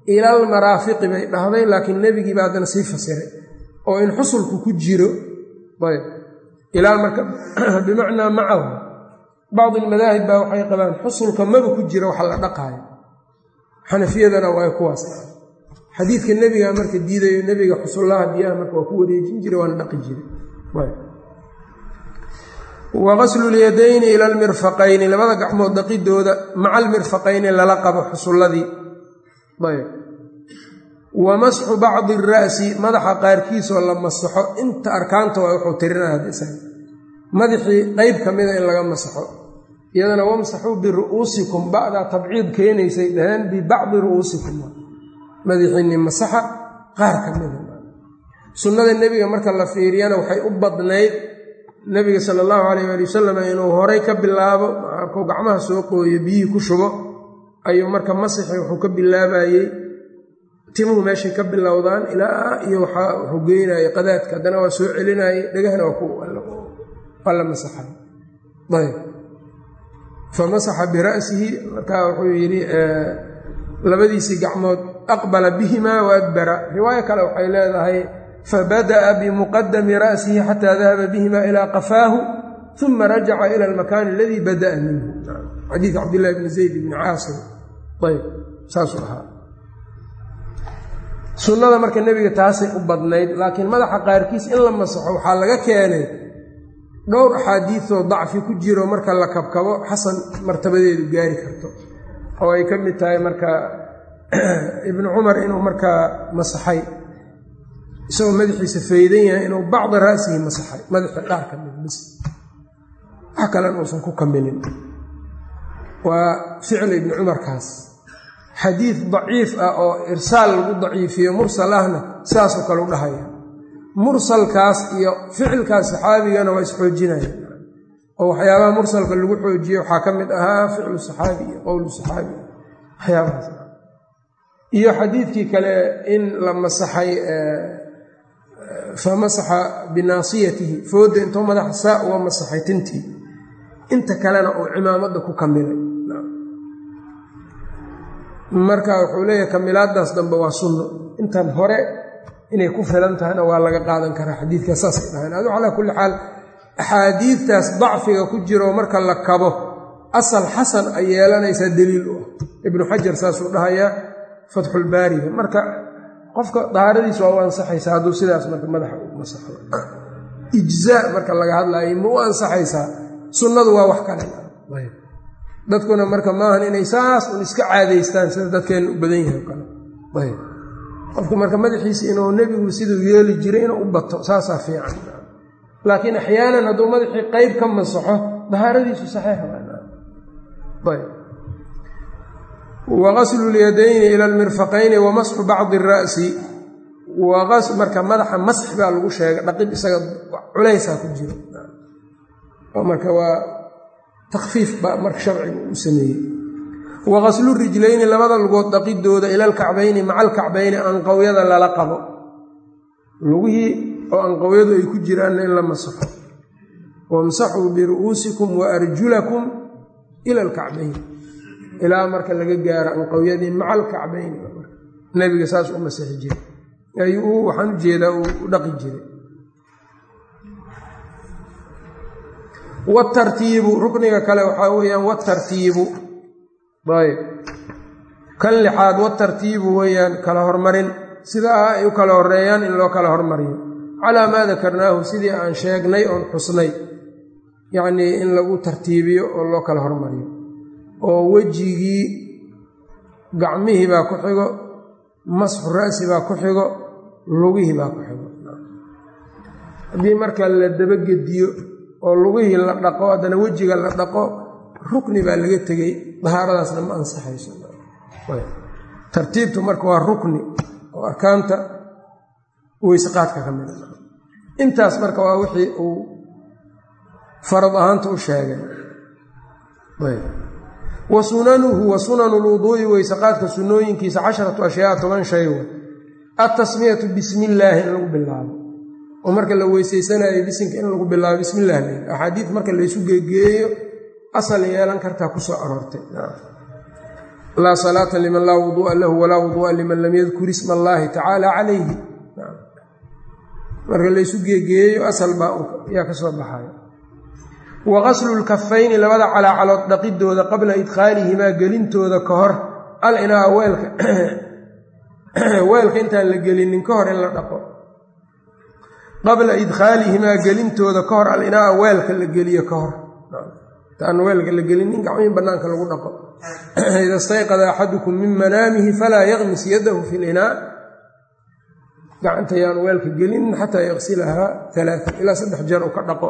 ila almaraafiqi bay dhahday laakiin nebigii baa haddana sii fasiray. Oo in xusulku ku jiro bimacnaa macahu bacdi almadaahib baa waxay qabaan xusulka maba ku jiro waxa la dhaqaayo xanafiyadana waa kuwaas xadiidka nebiga marka diidayo nebiga xusullaha biyaha marka waa ku wareejin jiray waana dhaqi jiray wa qaslu lyadayni ila almirfaqayni labada gacmood dhaqidooda maca almirfaqayni lala qabo xusulladii. Wa masxu bacdi ara'si madaxa qaarkiisoo la masaxo inta arkaanta waa wuxuu tirinaya madaxii qeyb ka mida in laga masaxo iyadana wamsaxuu biru'uusikum bacdaa tabciid keenaysay dhaheen bibacdi ru'uusikum. Madaxiinni masaxa qaar ka mida. Sunnada nebiga marka la fiiriyana waxay u badnayd nebiga sala allahu calayh waali wasalam inuu horay ka bilaabo markuu gacmaha soo qooyo biyihii ku shubo ayuu marka masixi wuxuu ka bilaabayey timuhu meeshay ka bilowdaan ilaa iyo wuxuu geynayay qadaadka haddana waa soo celinayay dhegahna waa la masaxay ayb famasaxa bira'sihi markaa wuxuu yidhi labadiisii gacmood aqbala bihimaa wa adbara. Riwaayo kale waxay leedahay fabada'a bimuqadami ra'sihi xataa dahaba bihima ilaa qafaahu uma rajaca ila almakaani aladii bada'a minhu xadiid cabdillahi bni zayd bni caasim ayb saasuu ahaa sunnada marka nebiga taasay u badnayd laakiin madaxa qaarkiis in la masaxo waxaa laga keenay dhowr axaadiisoo dacfi ku jiro marka la kabkabo xasan martabadeedu gaari karto oo ay ka mid tahay marka ibnu cumar inuu markaa masaxay isagoo madaxiisa faydan yahay inuu bacda ra'sihi masaxay madaxii qaar ka mid bis wax kalena uusan ku kamilin waa ficli ibni cumarkaas. Xadiid daciif ah oo irsaal lagu daciifiyo mursal ahna sidaasoo kale u dhahaya. Mursalkaas iyo ficilkaas saxaabigana waa isxoojinaya. Oo waxyaabaha mursalka lagu xoojiye waxaa ka mid ahaa ficlu saxaabi iyo qowlu saxaabi. Waxyaabahaas. Iyo xadiidkii kale in la masaxay famasaxa binaasiyatihi fooda intuu madaxa saa uga masaxay tintii. Inta kalena uu cimaamadda ku kamilay. Marka wuxuu leeyahay kamilaadaas dambe waa sunno. Intan hore inay ku filan tahayna waa laga qaadan karaa xadiidkaas saasay dhahayn adu calaa kulli xaal axaadiidtaas dacfiga ku jiro marka la kabo asal xasan ay yeelanaysaa daliil u ah. Ibnu xajar saasuu dhahayaa fatxulbaariga marka qofka dahaaradiis waa u ansaxaysaa hadduu sidaas marka madaxa u masaxo ijzaa marka laga hadlaayo ma u ansaxaysaa sunnadu waa wax kale. Dadkuna marka maahan inay saas un iska caadaystaan sida dadkeenna u badan yahay kale qofku marka madaxiisa inuu nebigu siduu yeeli jiray inuu u bato saasaa fiican. Laakiin axyaanan hadduu madaxii qeyb ka masaxo dahaaradiisu saxiix ayb waqaslu lyadayni ila almirfaqayni wamasxu bacdi ara'si marka madaxa masx baa lagu sheegay. Dhaqid isaga culaysaa ku jiro. Marka waa takfiif baa marka sharciga uu sameeyey. waqaslu rijlayni labada lugood dhaqidooda ila alkacbayni maca alkacbayni anqowyada lala qabo lugihii oo anqowyadu ay ku jiraanna in la masaxo wamsaxuu biru'uusikum wa arjulakum ila alkacbayni ilaa marka laga gaaro anqowyadii maca alkacbayni nabiga saas u masixi jiray. Ayuu waxaan u jeedaa u dhaqi jiray. Watartiibu rukniga kale waxaa weeyaan watartiibu ayb kan lixaad watartiibu weeyaan kala hormarin. Sidaa ay u kala horeeyaan in loo kala hormariyo. Calaa maa dakarnaahu sidii aan sheegnay oon xusnay. Yacnii in lagu tartiibiyo oo loo kala hormariyo oo wejigii gacmihii baa ku xigo masxu ra'si baa ku xigo lugihii baa ku xigo. Haddii marka la dabagediyo oo lugihii la dhaqo haddana wejiga la dhaqo rukni baa laga tegey dahaaradaasna ma ansaxayso. Tartiibtu marka waa rukni oo arkaanta weysaqaadka ka mida intaas marka waa wixii uu farad ahaanta u sheegay wa sunanuhu wa sunanu lwuduu'i weysaqaadka sunnooyinkiisa casharatu ashyaa toban shay wa altasmiyatu bismi illaahi in lagu bilaabo. Oo marka la weysaysanayo bisinka in lagu bilaabo bismi illah l axaadiid marka laysu geegeeyo asal yeelan kartaa ku soo aroortay. Laa salaata liman laa wuduu'a lahu walaa wuduu'a liman lam yadkur isma allaahi tacaala calayhi marka laysu geegeeyo asal baa yaa ka soo baxaya wa qaslu lkafayni labada calaacalood dhaqidooda qabla idkhaalihimaa gelintooda ka hor al inaa weelka weelka intaan la gelinin ka hor in la dhaqo. Qabla idkhaalihimaa gelintooda ka hor al inaa weelka la geliyo ka hor. Taan weelka la gelinin gacmihin bannaanka lagu dhaqo. Ida stayqada axadukum min manaamihi falaa yaqmis yadahu fi linaa gacanta weelka gelinin xataa yaqsilahaa alaaan ilaa saddex jeer uu ka dhaqo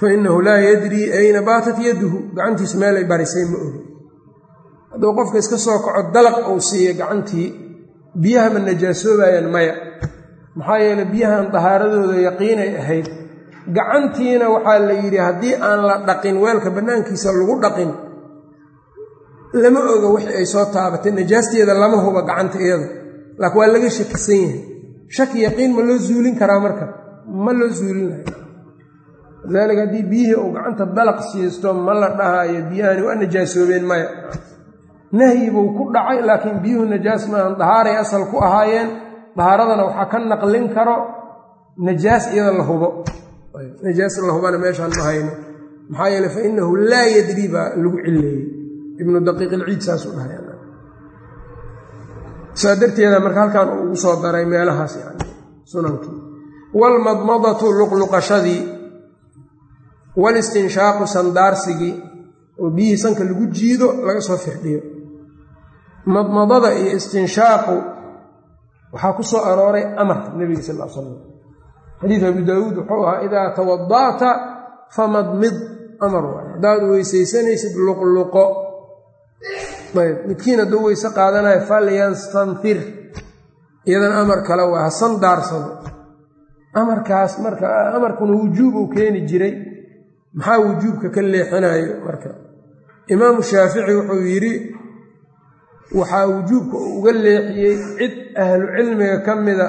fa inahu laa yadrii ayna baatat yaduhu gacantiisu meelay barisay ma ogi hadduu qofka iska soo kaco dalaq uu siiyo gacantii biyaha ma najaasoobayaan maya maxaa yeele biyahan dahaaradooda yaqiinay ahayd gacantiina waxaa la yidhi haddii aan la dhaqin weelka bannaankiisa lagu dhaqin lama oga wixii ay soo taabatay najaasteeda lama huba gacanta iyada laakiin waa laga shakisan yahay shaki yaqiin ma loo zuulin karaa marka ma loo zuulinayo lidaalika haddii biyihii uu gacanta dalaq siisto ma la dhahaayo biyahani waa najaasoobeen maya. Nahyi buu ku dhacay laakiin biyuhu najaas maahan dahaaray asal ku ahaayeen dahaaradana waxaa ka naqlin karo najaas iyada la hubo. Najaas la hubana meeshaan ma hayno maxaa yeele fa inahu laa yadri baa lagu cileeyey ibnu daqiiq ilciid saasuu dhahay. Saa darteeda marka halkan ugu soo daray meelahaas yani sunankii waalmadmadatu luqluqashadii walistinshaaqu sandaarsigii oo biyihii sanka lagu jiido laga soo firdhiyo. Madmadada iyo istinshaaqu waxaa ku soo arooray amar nebiga sal l slam xadiid abu daawuud wuxuu ahaa idaa tawada'ta famadmid. Amar waay. Haddaad weysaysanaysid luqluqo. Ayb midkiin hadduu weyse qaadanayo falyanstanfir iyadan amar kale waa ha sandaarsado amarkaas marka amarkuna wujuub uu keeni jiray maxaa wujuubka ka leexinayo marka imaamu shaafici wuxuu yidhi waxaa wujuubka uga leexiyey cid ahlu cilmiga ka mida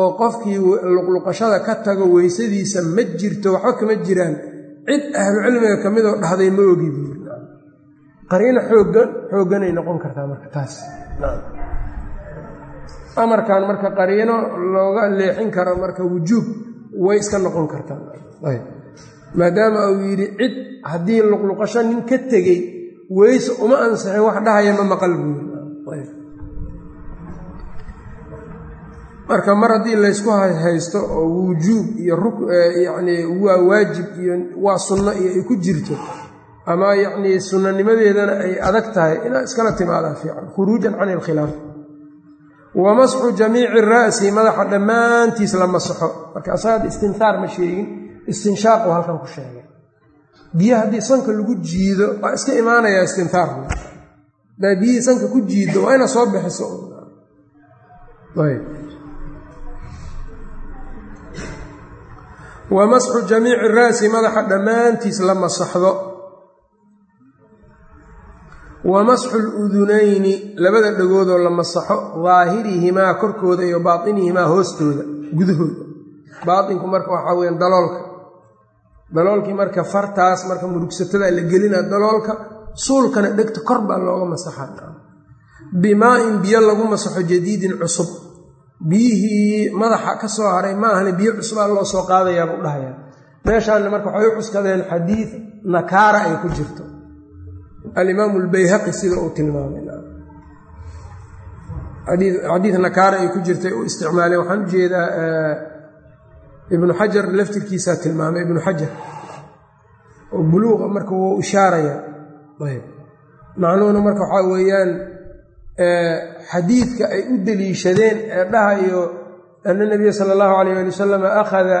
oo qofkii luqluqashada ka tago weysadiisa ma jirto waxba kama jiraan. Cid ahlu cilmiga ka midoo dhahday ma ogi buuri qariino xooggan xoogganay noqon kartaa marka taas. Amarkan marka qariino looga leexin karo marka wujuub way iska noqon kartaa maadaama uu yidhi cid haddii luqluqasho nin ka tegey weyse uma ansixin wax dhahaya ma maqal buuri marka mar haddii laysku haysto oo wujuub iyo yani waa waajib iyo waa sunno iyo ay ku jirto ama yacnii sunnanimadeedana ay adag tahay inaad iskala timaadaa fiican khuruujan can ilkhilaaf wa masxu jamiici ra'si madaxa dhammaantiis la masaxo marka asaga istinhaar ma sheegin istinshaaqu halkan ku sheegay. Biyo haddii sanka lagu jiido waa iska imaanayaa istinhaarku hadaa biyihii sanka ku jiido waa inaad soo bixiso. Wa masxu jamiici ra'si madaxa dhammaantiis la masaxdo. Wa masxu ludunayni labada dhagoodoo la masaxo daahirihimaa korkooda iyo baatinihimaa hoostooda gudahooda baatinku marka waxaa weyaan daloolka daloolkii marka fartaas marka murugsatada la gelina daloolka suulkana dhegta kor baa looga masaxa bimaa-in biyo lagu masaxo jadiidin cusub. Biyihii madaxa ka soo haray ma ahna biyo cusubaa loo soo qaadayaaba u dhahaya meeshaana marka waxay u cuskadeen xadiid nakaara ay ku jirto. Alimaamu albayhaqi sida uu tilmaamay. Xadiid nakaara ay ku jirtay uu isticmaaleen waxaan u jeedaa ibnu xajar laftirkiisaa tilmaamay ibnu xajar oo buluuqa marka wuu ishaaraya. Ayb. Macnuhuna marka waxaa weeyaan xadiidka ay u deliishadeen ee dhahayo ana nabiya sala allahu calayh ali wasalam akhada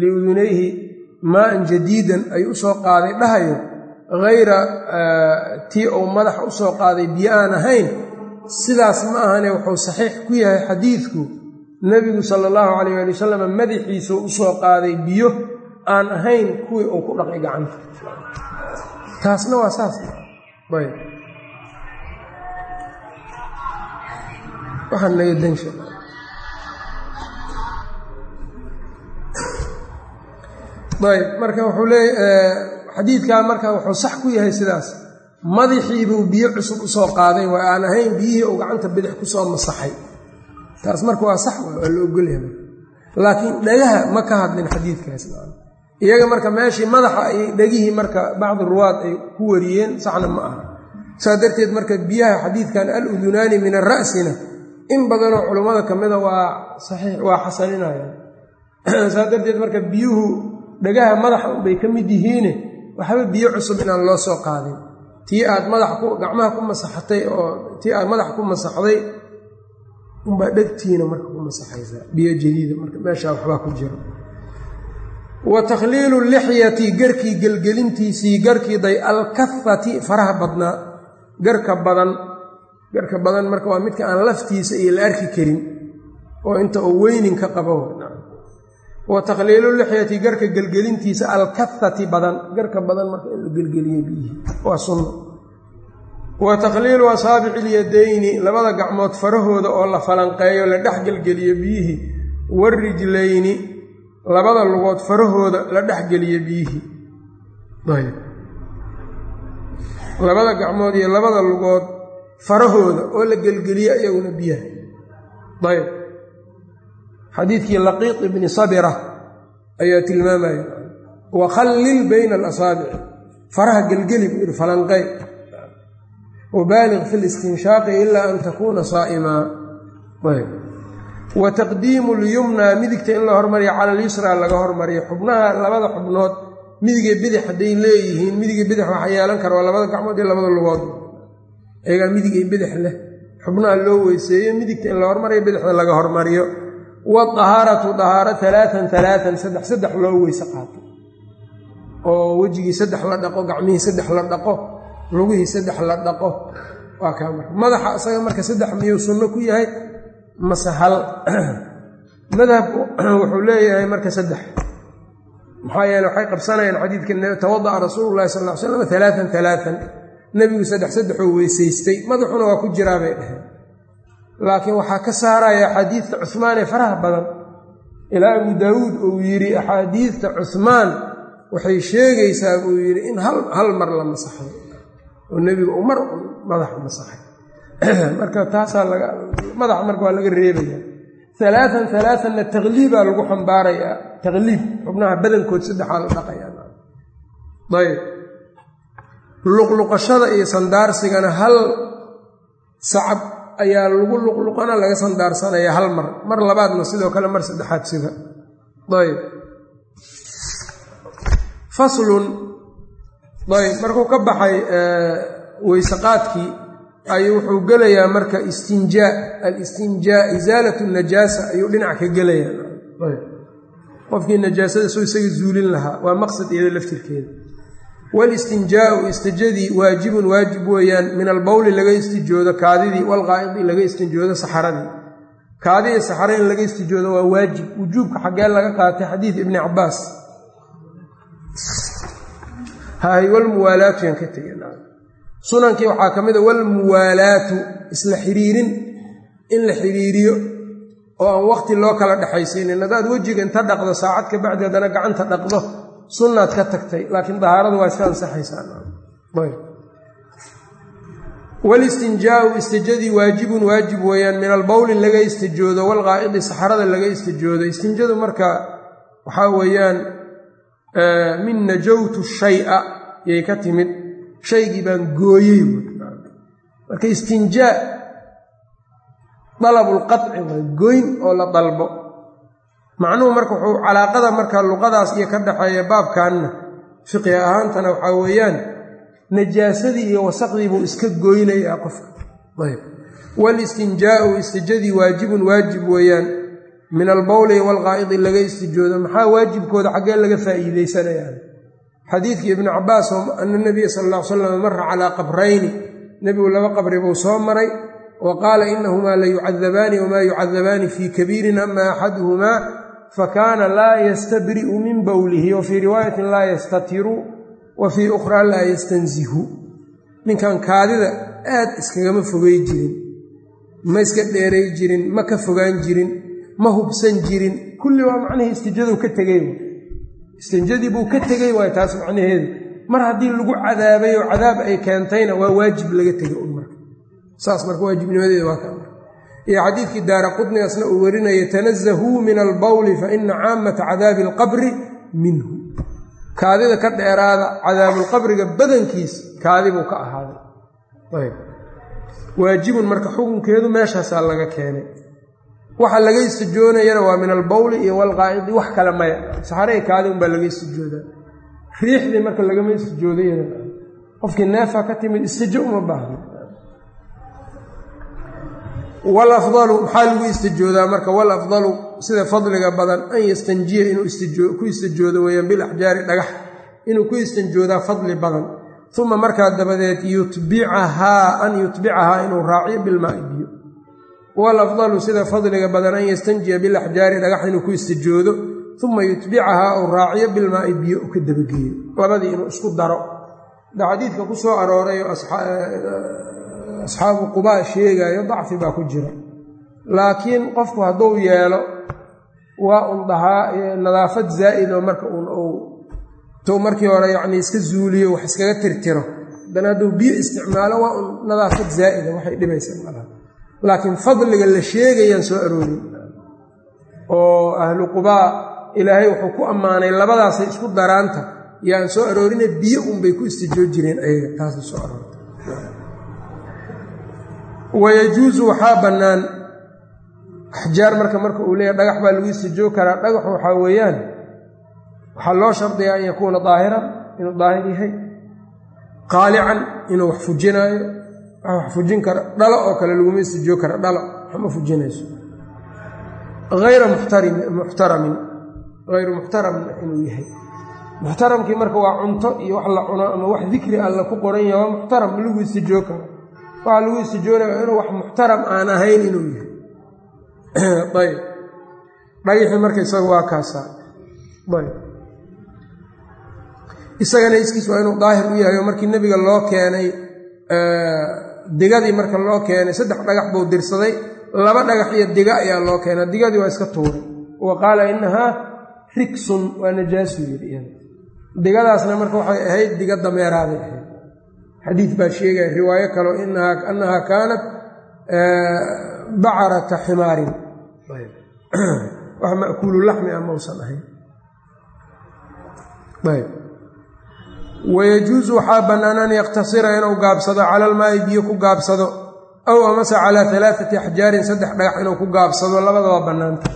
liudunayhi maa-an jadiidan ay u soo qaaday dhahayo hayra tii uu madaxa u soo qaaday biyo aan ahayn sidaas ma ahane wuxuu saxiix ku yahay xadiidku nebigu sala allahu calayh ali wasalam madaxiisuu u soo qaaday biyo aan ahayn kuwii uu ku dhaqay gacanta. Taasna waa saas. Ayb waxaan naga dansha ayb marka wuxuu leeya xadiidkaa marka wuxuu sax ku yahay sidaas. Madaxiibuu biyo cusub u soo qaaday waa aan ahayn biyihii uu gacanta bidix ku soo masaxay taas marka waa sax waa la ogolyahay laakiin dhagaha ma ka hadlin xadiidkaas. Iyaga marka meeshii madaxa ay dhegihii marka bacdi ruwaad ay ku wariyeen saxna ma aha. Saa darteed marka biyaha xadiidkan al udunaani min ara'sina in badanoo culummada ka mida waa saxiix waa xasaninayaan saa darteed marka biyuhu dhagaha madaxa unbay ka mid yihiine waxba biyo cusub inaan loo soo qaadin. Tii aad madaxa ku gacmaha ku masaxatay oo tii aad madaxa ku masaxday unbaa dhegtiina marka ku masaxaysaa biyo jadiida marka meeshaa waxbaa ku jira. Wa takhliilu lixyati garkii gelgelintiisii garkii day alkafati faraha badnaa. Garka badan garka badan marka waa midka aan laftiisa iyo la arki karin oo inta uu weynin ka qabo wa takhliilu lixyati garka gelgelintiisa alkafati badan. Garka badan marka in la gelgeliyo biyihii waa sunno wa takhliilu asaabici ilyadayni labada gacmood farahooda oo la falanqeeyo la dhex gelgeliyo biyihii warijlayni labada lugood farahooda la dhexgeliyo biyihii labada gacmood iyo labada lugood farahooda oo la gelgeliyo iyaguna biyaha. Ayb xadiidkii laqiiq ibni sabira ayaa tilmaamaya wakhallil bayna alasaabici faraha gelgeli buu yihi falanqey wabaaliq fi listinshaaqi ilaa an takuuna saa'imaa wa taqdiimu lyumnaa midigta in la hormariyo cala alyusraa laga hormariyo xubnaha labada xubnood midige bidix hadday leeyihiin midige bidix waxa yeelan kara waa labada gacmood iyo labada lugood eegaa midigay bidix leh xubnaha loo weyseeyo midigta in la hormariyo bidixda laga hormariyo wadahaaratu dahaaro alaaan alaaan oo wejigii saddex la dhaqo gacmihii saddex la dhaqo lugihii saddex la dhaqo. Waa kaa marka. Madaxa isaga marka saddex miyuu sunno ku yahay? Mase hal madhabku wuxuu leeyahay marka saddex. Maxaa yeele waxay qabsanayaan xadiidka tawada'a rasuulu llahi sal ly slam alaaan alaaan nebigu saddex saddexoo weysaystay. Madaxuna waa ku jiraa bay dhaheen laakiin waxaa ka saaraya axaadiidta cuhmaan ee faraha badan. Ilaa abu daawuud uu yidhi axaadiidta cuhmaan waxay sheegaysaa buu yidhi in hal mar la masaxay oo nebigu uu mar madaxa masaxay. Marka taasaa madaxa marka waa laga reebaya. Alaaan alaaanna takliibaa lagu xambaarayaa takliib xubnaha badankood saddexaa la dhaqayaayb luqluqashada iyo sandaarsigana hal sacab ayaa lagu luqluqana laga sandaarsanaya hal mar. Mar labaadna sidoo kale mar saddexaad sida ayb ayb markuu ka baxay weysaqaadkii ayuu wuxuu gelayaa marka istinjaa alistinjaa isaalatu najaasa ayuu dhinac ka gelayaa. Qofkii najaasada soo isaga zuulin lahaa waa maqsad iyada laftirkeeda. Walistinjaau istijadii waajibun waajib weeyaan min albowli laga istijoodo kaadidii walqaa'idi laga istijoodo saxaradii. Kaadidii saxara in laga istijoodo waa waajib. Wujuubka xaggee laga qaatay xadiid ibni cabaas hay walmuwaalaatu yaan ka tegay sunankii waxaa ka mid a walmuwaalaatu isla xiriirin in la xiriiriyo oo aan waqti loo kala dhexaysiinin haddaad wejiga inta dhaqdo saacad ka bacdi haddana gacanta dhaqdo sunnaad ka tagtay laakiin dahaarada waa iska ansaxaysaawalistinjaau istijadii waajibun waajib weeyaan min albowli laga istijoodo walqaa'idi saxarada laga istijoodo istinjadu marka waxaa weeyaan min najawtu shaya yay ka timid. Shaygii baan gooyey marka istinjaa dalabulqaci waa goyn oo la dalbo. Macnuhu marka wuxuu calaaqada marka luqadaas iyo ka dhaxeeya baabkanna fiqhi ahaantana waxaa weeyaan najaasadii iyo wasaqdii buu iska goynayaa qofka. Walistinjaau istijadii waajibun waajib weeyaan min albowli waalqaa'idi laga istijoodo maxaa waajibkooda xaggee laga faa'iidaysanayaan? Xadiidkii ibnu cabaas ana nabiya sal alla ly slam mara calaa qabrayni nebigu laba qabri buu soo maray wa qaala inahumaa la yucadabaani wamaa yucadabaani fii kabiirin ama axaduhumaa fakaana laa yastabri'u min bowlihi wa fii riwaayatin laa yastatiru wa fii ukhraa laa yastanzihu. Ninkan kaadida aad iskagama fogay jirin ma iska dheeray jirin ma ka fogaan jirin ma hubsan jirin. Kulli waa macnihii istijaduu ka tegey istinjadii buu ka tegey waay taas macnaheedu. Mar haddii lagu cadaabay oo cadaab ay keentayna waa waajib laga tegay un marka. Saas marka waajibnimadeeda waa ka iyo xadiidkii daara qudnigaasna uu warinaya tanazahuu min albawli fa ina caamata cadaabi alqabri minhu. Kaadida ka dheeraada cadaabulqabriga badankiis kaadibuu ka ahaaday. Ayb waajibun marka xukunkeedu meeshaasaa laga keenay waxa laga istijoonayana waa min albawli iyo walqaa'idi wax kale maya. Saxare kaadi unbaa laga istijoodaa riixdii marka lagama istijoodayana qofkii neefa ka timid istijo uma baahna. Walafdalu maxaa lagu istijoodaa marka? Walafdalu sida fadliga badan an yastanjiya inuu ku istijoodo weeyaan bilaxjaari dhagax. Inuu ku istanjoodaa fadli badan. Uma markaa dabadeed yutbicahaa an yutbicahaa inuu raaciyo bilmaai biyo walafdalu sida fadliga badan an yastanjiya bilaxjaari dhagax inuu ku istijoodo uma yutbicahaa uu raaciyo bilmaai biyo u ka dabageeyo labadii inuu isku daro da xadiidka ku soo aroorayo asxaabu qubaa sheegayo dacfi baa ku jira laakiin qofku hadduu yeelo waa un dhahaa nadaafad zaa'id oo marka un uu tuu markii hore yacni iska zuuliyo wax iskaga tirtiro haddana hadduu biyo isticmaalo waa un nadaafad zaa'ida waxay dhibaysa malaha laakiin fadliga la sheegayaan soo aroorin. Oo ahlu qubaa ilaahay wuxuu ku ammaanay labadaasay isku daraanta. Yaan soo aroorina biyo unbay ku istijoo jireen ayaga taasay soo aroortay. Wayajuusu waxaa bannaan axjaar marka marka uu leeyahy dhagax baa lagu istijoo karaa. Dhagaxu waxaa weeyaan waxaa loo shardiyaa an yakuuna daahiran inuu daahir yahay. Qaalican inuu wax fujinaayo wax fujin kara dhalo oo kale laguma istijoo kara dhalo waxma fujinayso. Ayra muxtaramin hayru muxtaramin inuu yahay. Muxtaramkii marka waa cunto iyo wax la cuno ama wax dikri alla ku qoran yahay waa muxtaram lagu istijoo karo. Waxaa lagu istijoonaya inuu wax muxtaram aan ahayn inuu yahay. Ayb. Dhagaxii marka isaga waa kaasaa ayb. Isagana iskiis waa inuu daahir u yahay markii nebiga loo keenay digadii marka loo keenay saddex dhagax buu dirsaday laba dhagax iyo diga ayaa loo keenay. Digadii waa iska tuuray wa qaala inahaa riksun waa najaasu yiri digadaasna marka waxay ahayd diga dameeraaday ahayd. Xadiid baa sheegaya riwaayo kaleo annahaa kaanat bacarata ximaarin. Wax ma'kuulu laxmi ah mausan ahayn wayajuusu waxaa bannaan an yaktasira inuu gaabsado cala almaa'i biyo ku gaabsado aw amase calaa alaaati axjaarin saddex dhagax inuu ku gaabsado labadaba bannaanta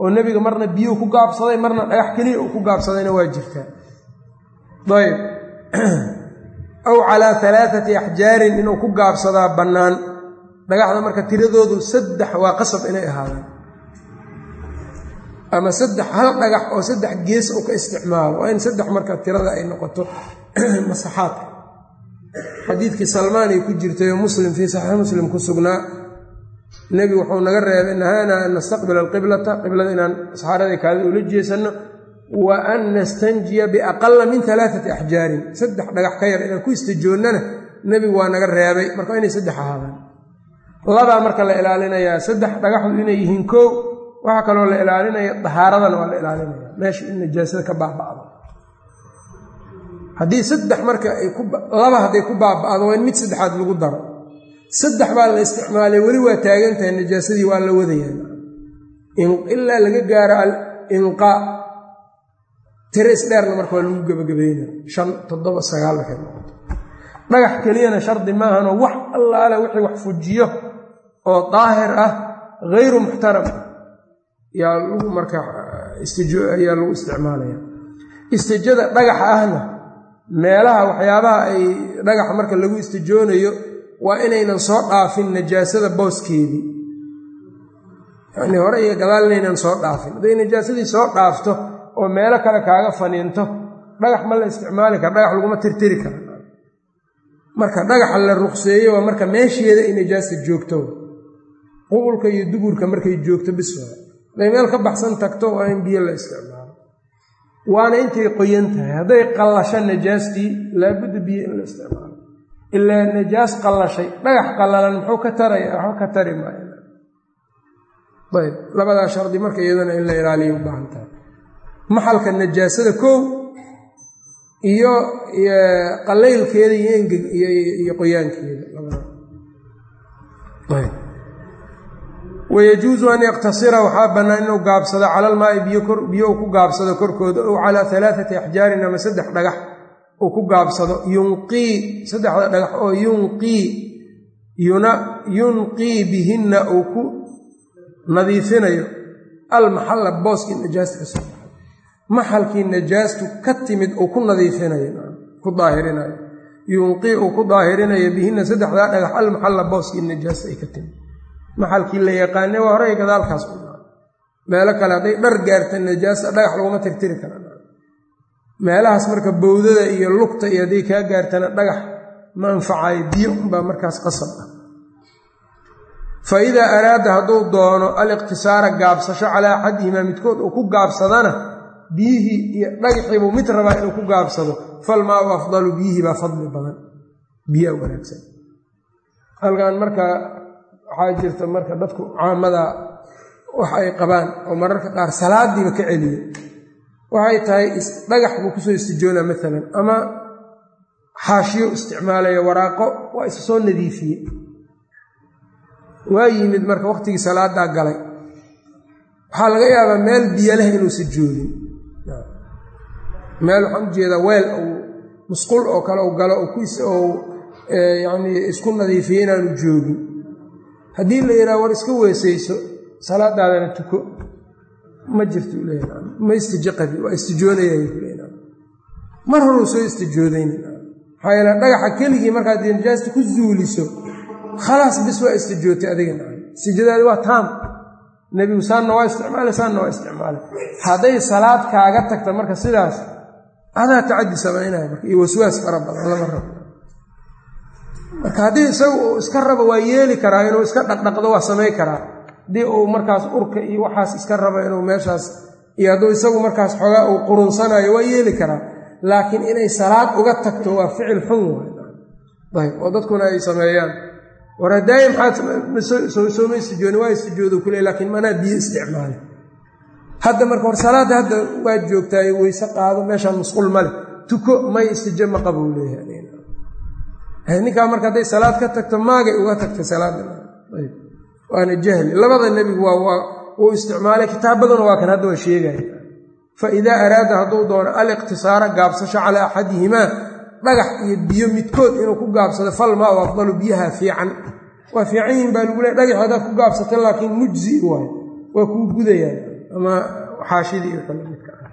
oo nebiga marna biyuu ku gaabsaday marna dhagax keliya uu ku gaabsadayna waa jirtaa ayb aw calaa alaaati axjaarin inuu ku gaabsadaa bannaan dhagaxda marka tiradoodu saddex waa qasab inay ahaadaan ama saddex hal dhagax oo saddex gees u ka isticmaalo. Waa in saddex marka tirada ay noqoto masaxaadka xadiidkii salmaan ay ku jirtay oo muslim fii saxiix muslim ku sugnaa nebigu wuxuu naga reebay nahaana an nastaqbila alqiblata qiblada inaan saxaarada kaadida ula jeesanno wa an nastanjiya biaqala min alaaati axjaarin. Saddex dhagax ka yar inaan ku istijoonnana nebigu waa naga reebay. Marka waa inay saddex ahaadaan. Labaa marka la ilaalinayaa saddex dhagaxdu inay yihiin koow waxaa kaloo la ilaalinaya dahaaradana waa la ilaalinaya. Meesha in najaasada ka baaba'do. Haddii saddex marka ay laba hadday ku baaba'do waa in mid saddexaad lagu daro. Saddex baa la isticmaalay weli waa taagan tahay najaasadii waa la wadaya. Ilaa laga gaaro alinqaa tiro isdheerna marka waa lagu gebagabayna shan toddoba sagaal waxay noqoto dhagax keliyana shardi maahanoo wax allaale wixii wax fujiyo oo daahir ah hayru muxtaram yaa lagu marka ayaa lagu isticmaalaya. Istijada dhagaxa ahna meelaha waxyaabaha ay dhagaxa marka lagu istijoonayo waa inaynan soo dhaafin najaasada booskeedii. Yacnii hore iyo gadaal inaynan soo dhaafin. Hadday najaasadii soo dhaafto oo meelo kale kaaga faniinto dhagax ma la isticmaali kara dhagax laguma tirtiri kara. Marka dhagaxa la ruqseeyo waa marka meesheeda ay najaasta joogto. Qubulka iyo duburka markay joogto bis waa hadday meel ka baxsan tagto waa in biyo la isticmaalo. Waana intay qoyan tahay. Hadday qallasho najaastii laabudda biyo in la isticmaalo. Ilaa najaas qallashay dhagax qallalan muxuu ka taraya waxba ka tari maayo. Ayb labadaa shardi marka iyadana in la ilaaliyo u baahan tahay. Maxalka najaasada kow iyo qalaylkeeda iyo qoyaankeeda wayajuusu an yaktasira waxaa bannaan inuu gaabsado cala almaai biyo uu ku gaabsado korkooda ow calaa alaaati axjaarin ama saddex dhagax uu ku gaabsado yunqii saddexda dhagax oo yunqii yunqii bihinna uu ku nadiifinayo almaxalla booskii najaasta baxay maxalkii najaastu ka timid uu ku nadiifinayo ku daahirinayo yunqii uu ku daahirinayo bihinna saddexdaa dhagax almaxalla booskii najaasta ay ka timid maxalkii la yaqaanay waa horey gadaalkaas meelo kale hadday dhar gaarta najaasta dhagax laguma tirtiri kara meelahaas marka bowdada iyo lugta iyo hadday kaa gaartana dhagax ma anfacayo biyo unbaa markaas qasab ah. Fa araada hadduu doono aliqtisaara gaabsasho calaa axadihimaa midkood uu ku gaabsadana biyihii iyo dhagaxiibuu mid rabaa inuu ku gaabsado falmaau afdalu biyihii baa fadli badan. Biyaa wanaagsan. Halkan marka waxaa jirta marka dadku caamada wax ay qabaan oo mararka qaar salaadiiba ka celiyo waxay tahay dhagax buu ku soo istijoonaa maalan ama xaashiyo isticmaalaya waraaqo waa isa soo nadiifiye waa yimid marka waqtigii salaadaa galay. Waxaa laga yaabaa meel biyo leh inuusa joogin meel waxaan u jeedaa weel musqul oo kale u galo ou yanii isku nadiifiye inaanu joogin haddii la yidhaha war iska weesayso salaadaadana tuko. Ma jirto leeya ma istijaqabi waa istijoonaya mar horuu soo istijoodayn maxaa yeele dhagaxa keligii markaad najaasta ku zuuliso khalaas bis waa istijootay adiga istijadaadi waa taam. Nebigu saanna waa isticmaalay saanna waa isticmaalay. Hadday salaad kaaga tagta marka sidaas adaa tacadi samaynaya marka? Iyo waswaas fara badan lama rabo marka haddii isagu uu iska rabo waa yeeli karaa inuu iska dhaqdhaqdo waa samay karaa. Haddii uu markaas urka iyo waxaas iska rabo inuu meeshaas iyo hadduu isagu markaas xoogaa uu qurunsanayo waa yeeli karaa. Laakiin inay salaad uga tagto waa ficil xun ayb oo dadkuna ay sameeyaan. War hadaayi maxaad sooma istijooni waa istijoodo kule laakiin manaa biyo isticmaale hadda marka hor salaadda hadda waad joogtaayo weyse qaado meeshaan musqul male tuko may istijo ma leeyahay ninkaa marka hadday salaad ka tagto maagay uga tagtay salaadda. Waana jahli. Labada nebigu waa uu isticmaalay. Kitaabaduna waa kan hadda waa sheegaya fa idaa araada hadduu doono aliqtisaara gaabsasho calaa axadihimaa dhagax iyo biyo midkood inuu ku gaabsado falmaa u afdalu biyaha fiican. Waa fiican yihiin baa lagu leey dhagax haddaad ku gaabsata laakiin mujzi waay. Waa kuu gudayaan. Ama xaashidii iyo kalamidka ah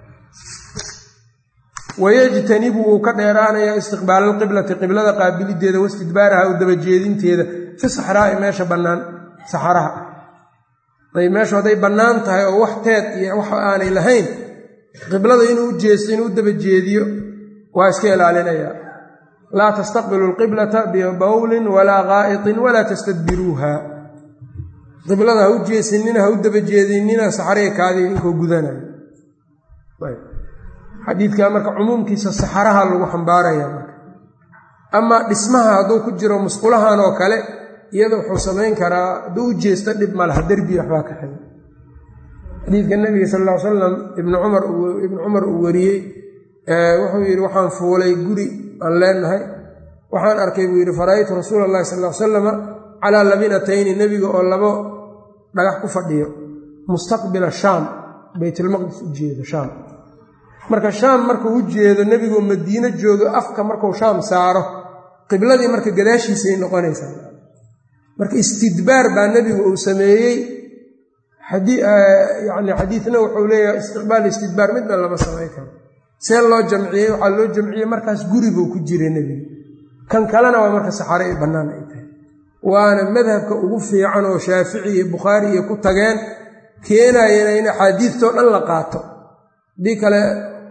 wayajtanibu wuu ka dheeraanayaa istiqbaala alqiblati qiblada qaabilideeda wastidbaaraha u dabajeedinteeda fi saxraa'i meesha bannaan saxaraha. Ah meeshu hadday bannaan tahay oo wax teed iyo wax aanay lahayn qiblada inuu u inuu u dabajeediyo waa iska ilaalinayaa laa tastaqbilu alqiblata bibawlin walaa qaa'itin walaa tastadbiruuha. Qiblada ha u jeesinina ha u dabajeedinina saxaraya kaadii inkoo gudanayo xadiidkaa marka cumuumkiisa saxaraha lagu xambaaraya marka. Amaa dhismaha hadduu ku jiro musqulahan oo kale iyada wuxuu samayn karaa hadduu u jeesto dhib ma laha derbi waxbaa ka xiga xadiidka nabiga sal ll salam ibnu cumar ibnu cumar uu wariyey wuxuu yidhi waxaan fuulay guri aan leenahay waxaan arkay buu yidhi fara'aytu rasuula allahi sal ly salama calaa labinatayni nebiga oo labo dhagax ku fadhiyo mustaqbila shaam baytilmaqdis u jeedo shaam marka shaam markuu u jeedo nebigoo madiino joogo afka markuu shaam saaro qibladii marka gadaashiisay noqonaysaa. Marka istidbaar baa nebigu uu sameeyey. Yani xadiidna wuxuu leeyahay istiqbaal istidbaar midna lama samayn karo. See loo jamciyey waxaa loo jamciyey markaas guribuu ku jiray nebiga kan kalena waa marka saxare ay bannaan ay tahay. Waana madhabka ugu fiican oo shaafici iyo bukhaari iyo ku tageen keenayana in axaadiistoo dhan la qaato. Haddii kale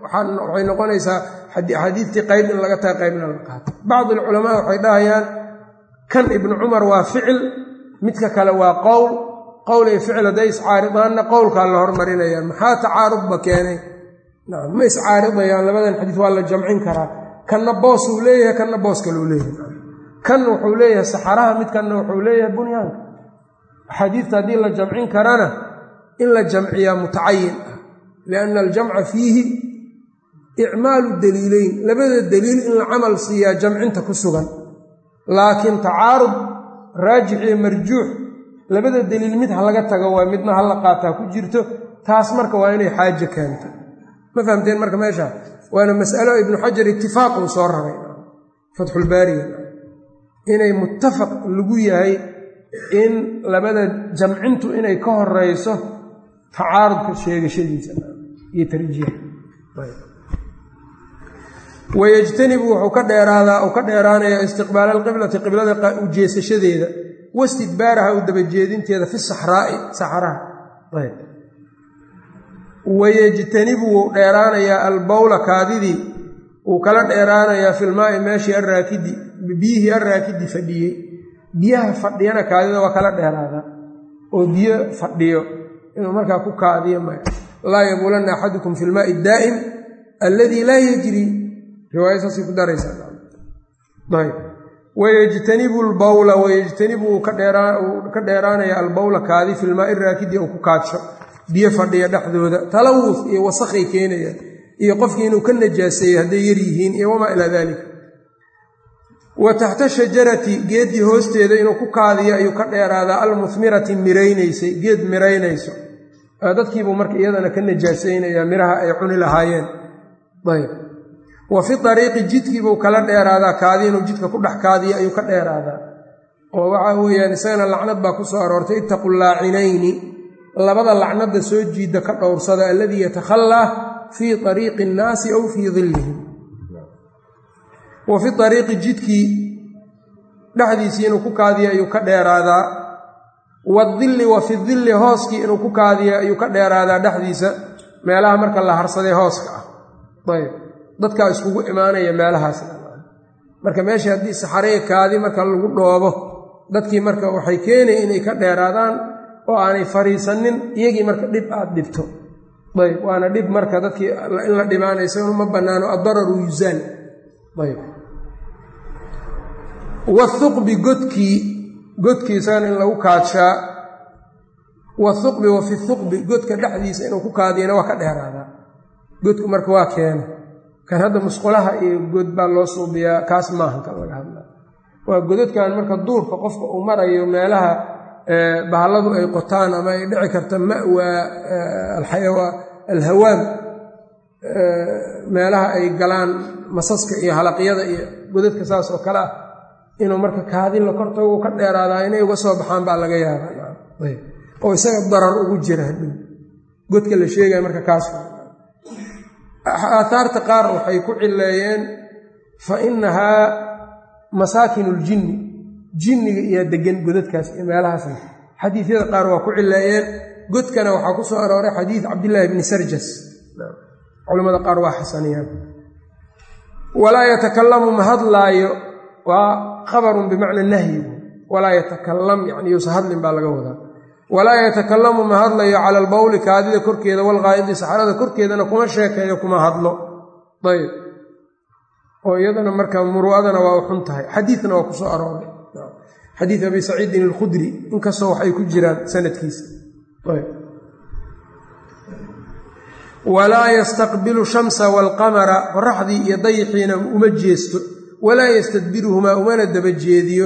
waxay noqonaysaa axaadiistii qayb in laga taga qaybna la qaato. Bacdi alculamaa waxay dhahayaan kan ibnu cumar waa ficil midka kale waa qowl. Qowl iyo ficil hadday iscaaridaanna qowlkaa la hormarinaya. Maxaa tacaarudba keenay? Ma iscaaridayaan labadan xadiis waa la jamcin karaa. Kanna boosuu leeyahay kanna boos kaluu leeyahay. Kan wuxuu leeyahay saxaraha midkanna wuxuu leeyahay bunyaanka. Axaadiista haddii la jamcin karana in la jamciyaa mutacayin ah. Lianna aljamca fiihi icmaalu daliileyn labada daliil in la camal siiyaa jamcinta ku sugan. Laakiin tacaarud raajix iyo marjuux labada daliil mid ha laga tago waa midna ha la qaataa ku jirto taas marka waa inay xaajo keento. Ma fahamteen marka meesha? Waana mas'alo ibnu xajar itifaaquu soo raray fatxulbaariga inay muttafaq lagu yahay in labada jamcintu inay ka horeyso tacaarudka sheegashadiisa iyo tarjiix wayajtanibu wuxuu ka dheeraadaa uu ka dheeraanayaa istiqbaala alqiblati qiblada ujeesashadeeda wastidbaaraha u dabajeedinteeda fi saxraa'i saxraha wayajtanibu wuu dheeraanayaa albowla kaadidii wuu kala dheeraanayaa filmaa'i meeshii araakidi biyihii arraakidi fadhiyey biyaha fadhiyana kaadida waa kala dheeraadaa oo biyo fadhiyo inuu markaa ku kaadiyo maya laa yabuulanna axadukum fi lmaai daa'im alladii laa yajri riwaayadaasay ku daraysaa wayajtanibu lbawla wayajtanibu wuu ka dheeraanaya albawla kaadi filmaai raakidi ou ku kaadsho biyo fadhiya dhexdooda talawuf iyo wasakhay keenayaan iyo qofkii inuu ka najaaseeyey hadday yar yihiin iyo wamaa ilaa dalik wa taxta shajarati geeddii hoosteeda inuu ku kaadiyo ayuu ka dheeraadaa almuhmirati miraynaysay geed miraynayso. Dadkiibuu marka iyadana ka najaasaynayaa miraha ay cuni lahaayeen. Ayb wa fi ariiqi jidkiibuu kala dheeraadaa kaadi inuu jidka ku dhex kaadiyo ayuu ka dheeraadaa. Oo waxa weeyaan isagana lacnad baa ku soo aroortay ittaqu laacinayni labada lacnada soo jiida ka dhowrsada alladii yatakhallaa fii ariiqi innaasi aw fii dillihim wa fi ariiqi jidkii dhexdiisii inuu ku kaadiyo ayuu ka dheeraadaa. Wadilli wa fi dilli hooskii inuu ku kaadiyo ayuu ka dheeraadaa dhexdiisa. Meelaha marka la harsaday hooska ah. Ayb dadkaa iskugu imaanaya meelahaas. Marka meesha haddii saxaree kaadi marka lagu dhoobo dadkii marka waxay keenaya inay ka dheeraadaan oo aanay fariisanin iyagii marka dhib aad dhibto. Ayb waana dhib marka dadkii in la dhibaanayso ma bannaano addararu yusaal ayb. Wathuqbi godkii godkii isagana in lagu kaadshaa wathuqbi wa fi thuqbi godka dhexdiisa inuu ku kaadiyana waa ka dheeraadaa. Godku marka waa keena kan hadda musqulaha iyo god baa loo suubiyaa kaas maaha kan laga hadlaa. Waa godadkan marka duurka qofka uu marayo meelaha bahalladu ay qotaan ama ay dhici karta ma'waa alhawaam meelaha ay galaan masaska iyo halaqyada iyo godadka saas oo kale ah inuu marka kaadi la kortagu ka dheeraadaa inay uga soo baxaan baa laga yaabaa. Oo isaga darar ugu jira godka la sheegaya marka kaas aaaarta qaar waxay ku cileeyeen fa inahaa masaakin ljinni jinniga iyo degan godadkaas iyo meelahaasna xadiisyada qaar waa ku cileeyeen. Godkana waxaa ku soo arooray xadiid cabdillaahi bni sarjas. Culamada qaar waa xasaniyaan. Walaa yatakalamu ma hadlaayo waa khabarun bimacna nahyi. Walaa yatakalam yani yuusa hadlin baa laga wadaa walaa yatakalamu ma hadlayo cala albawli kaadida korkeeda walqaa'idi saxrada korkeedana kuma sheekeeyo kuma hadlo. Ayb oo iyadana marka muru'adana waa xun tahay. Xadiidna waa ku soo arooray. Xadiid abi saciidin alkhudri inkastoo waxay ku jiraan sanadkiisa. Walaa yastaqbilu shamsa waalqamara qoraxdii iyo dayixiina uma jeesto. Walaa yastadbiruhumaa umana daba jeediyo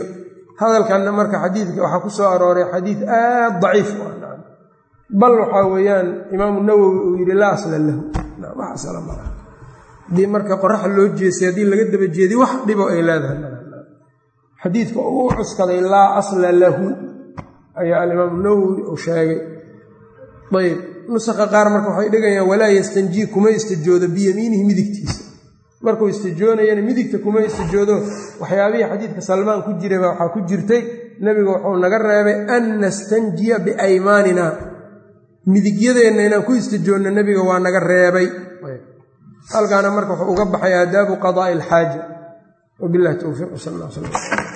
hadalkanna marka xadiidka waxaa ku soo arooray xadiid aad daciif u ah. Bal waxaa weeyaan imaamu nawowi uu yidhi laa asla lahu. Wax asla ma laha. Haddii marka qoraxa loo jeestay haddii laga daba jeediy wax dhibo ay leedahay. Xadiidka uu u cuskaday laa asla lahu ayaa alimaamu nawowi uu sheegay. Ayb nusakha qaar marka waxay dhigayaan walaa yastanjii kuma istijoodo biyamiinihi midigtiisa markuu istijoonayana midigta kuma istijoodo. Waxyaabihii xadiidka salmaan ku jiray baa waxaa ku jirtay. Nebigu wuxuu naga reebay an nastanjiya biaymaanina. Midigyadeenna inaan ku istijoonno nebiga waa naga reebay. Halkaana marka wuxuu uga baxay aadaabu qadaa'i alxaaja. Wabilahi towfiiq sal alla slam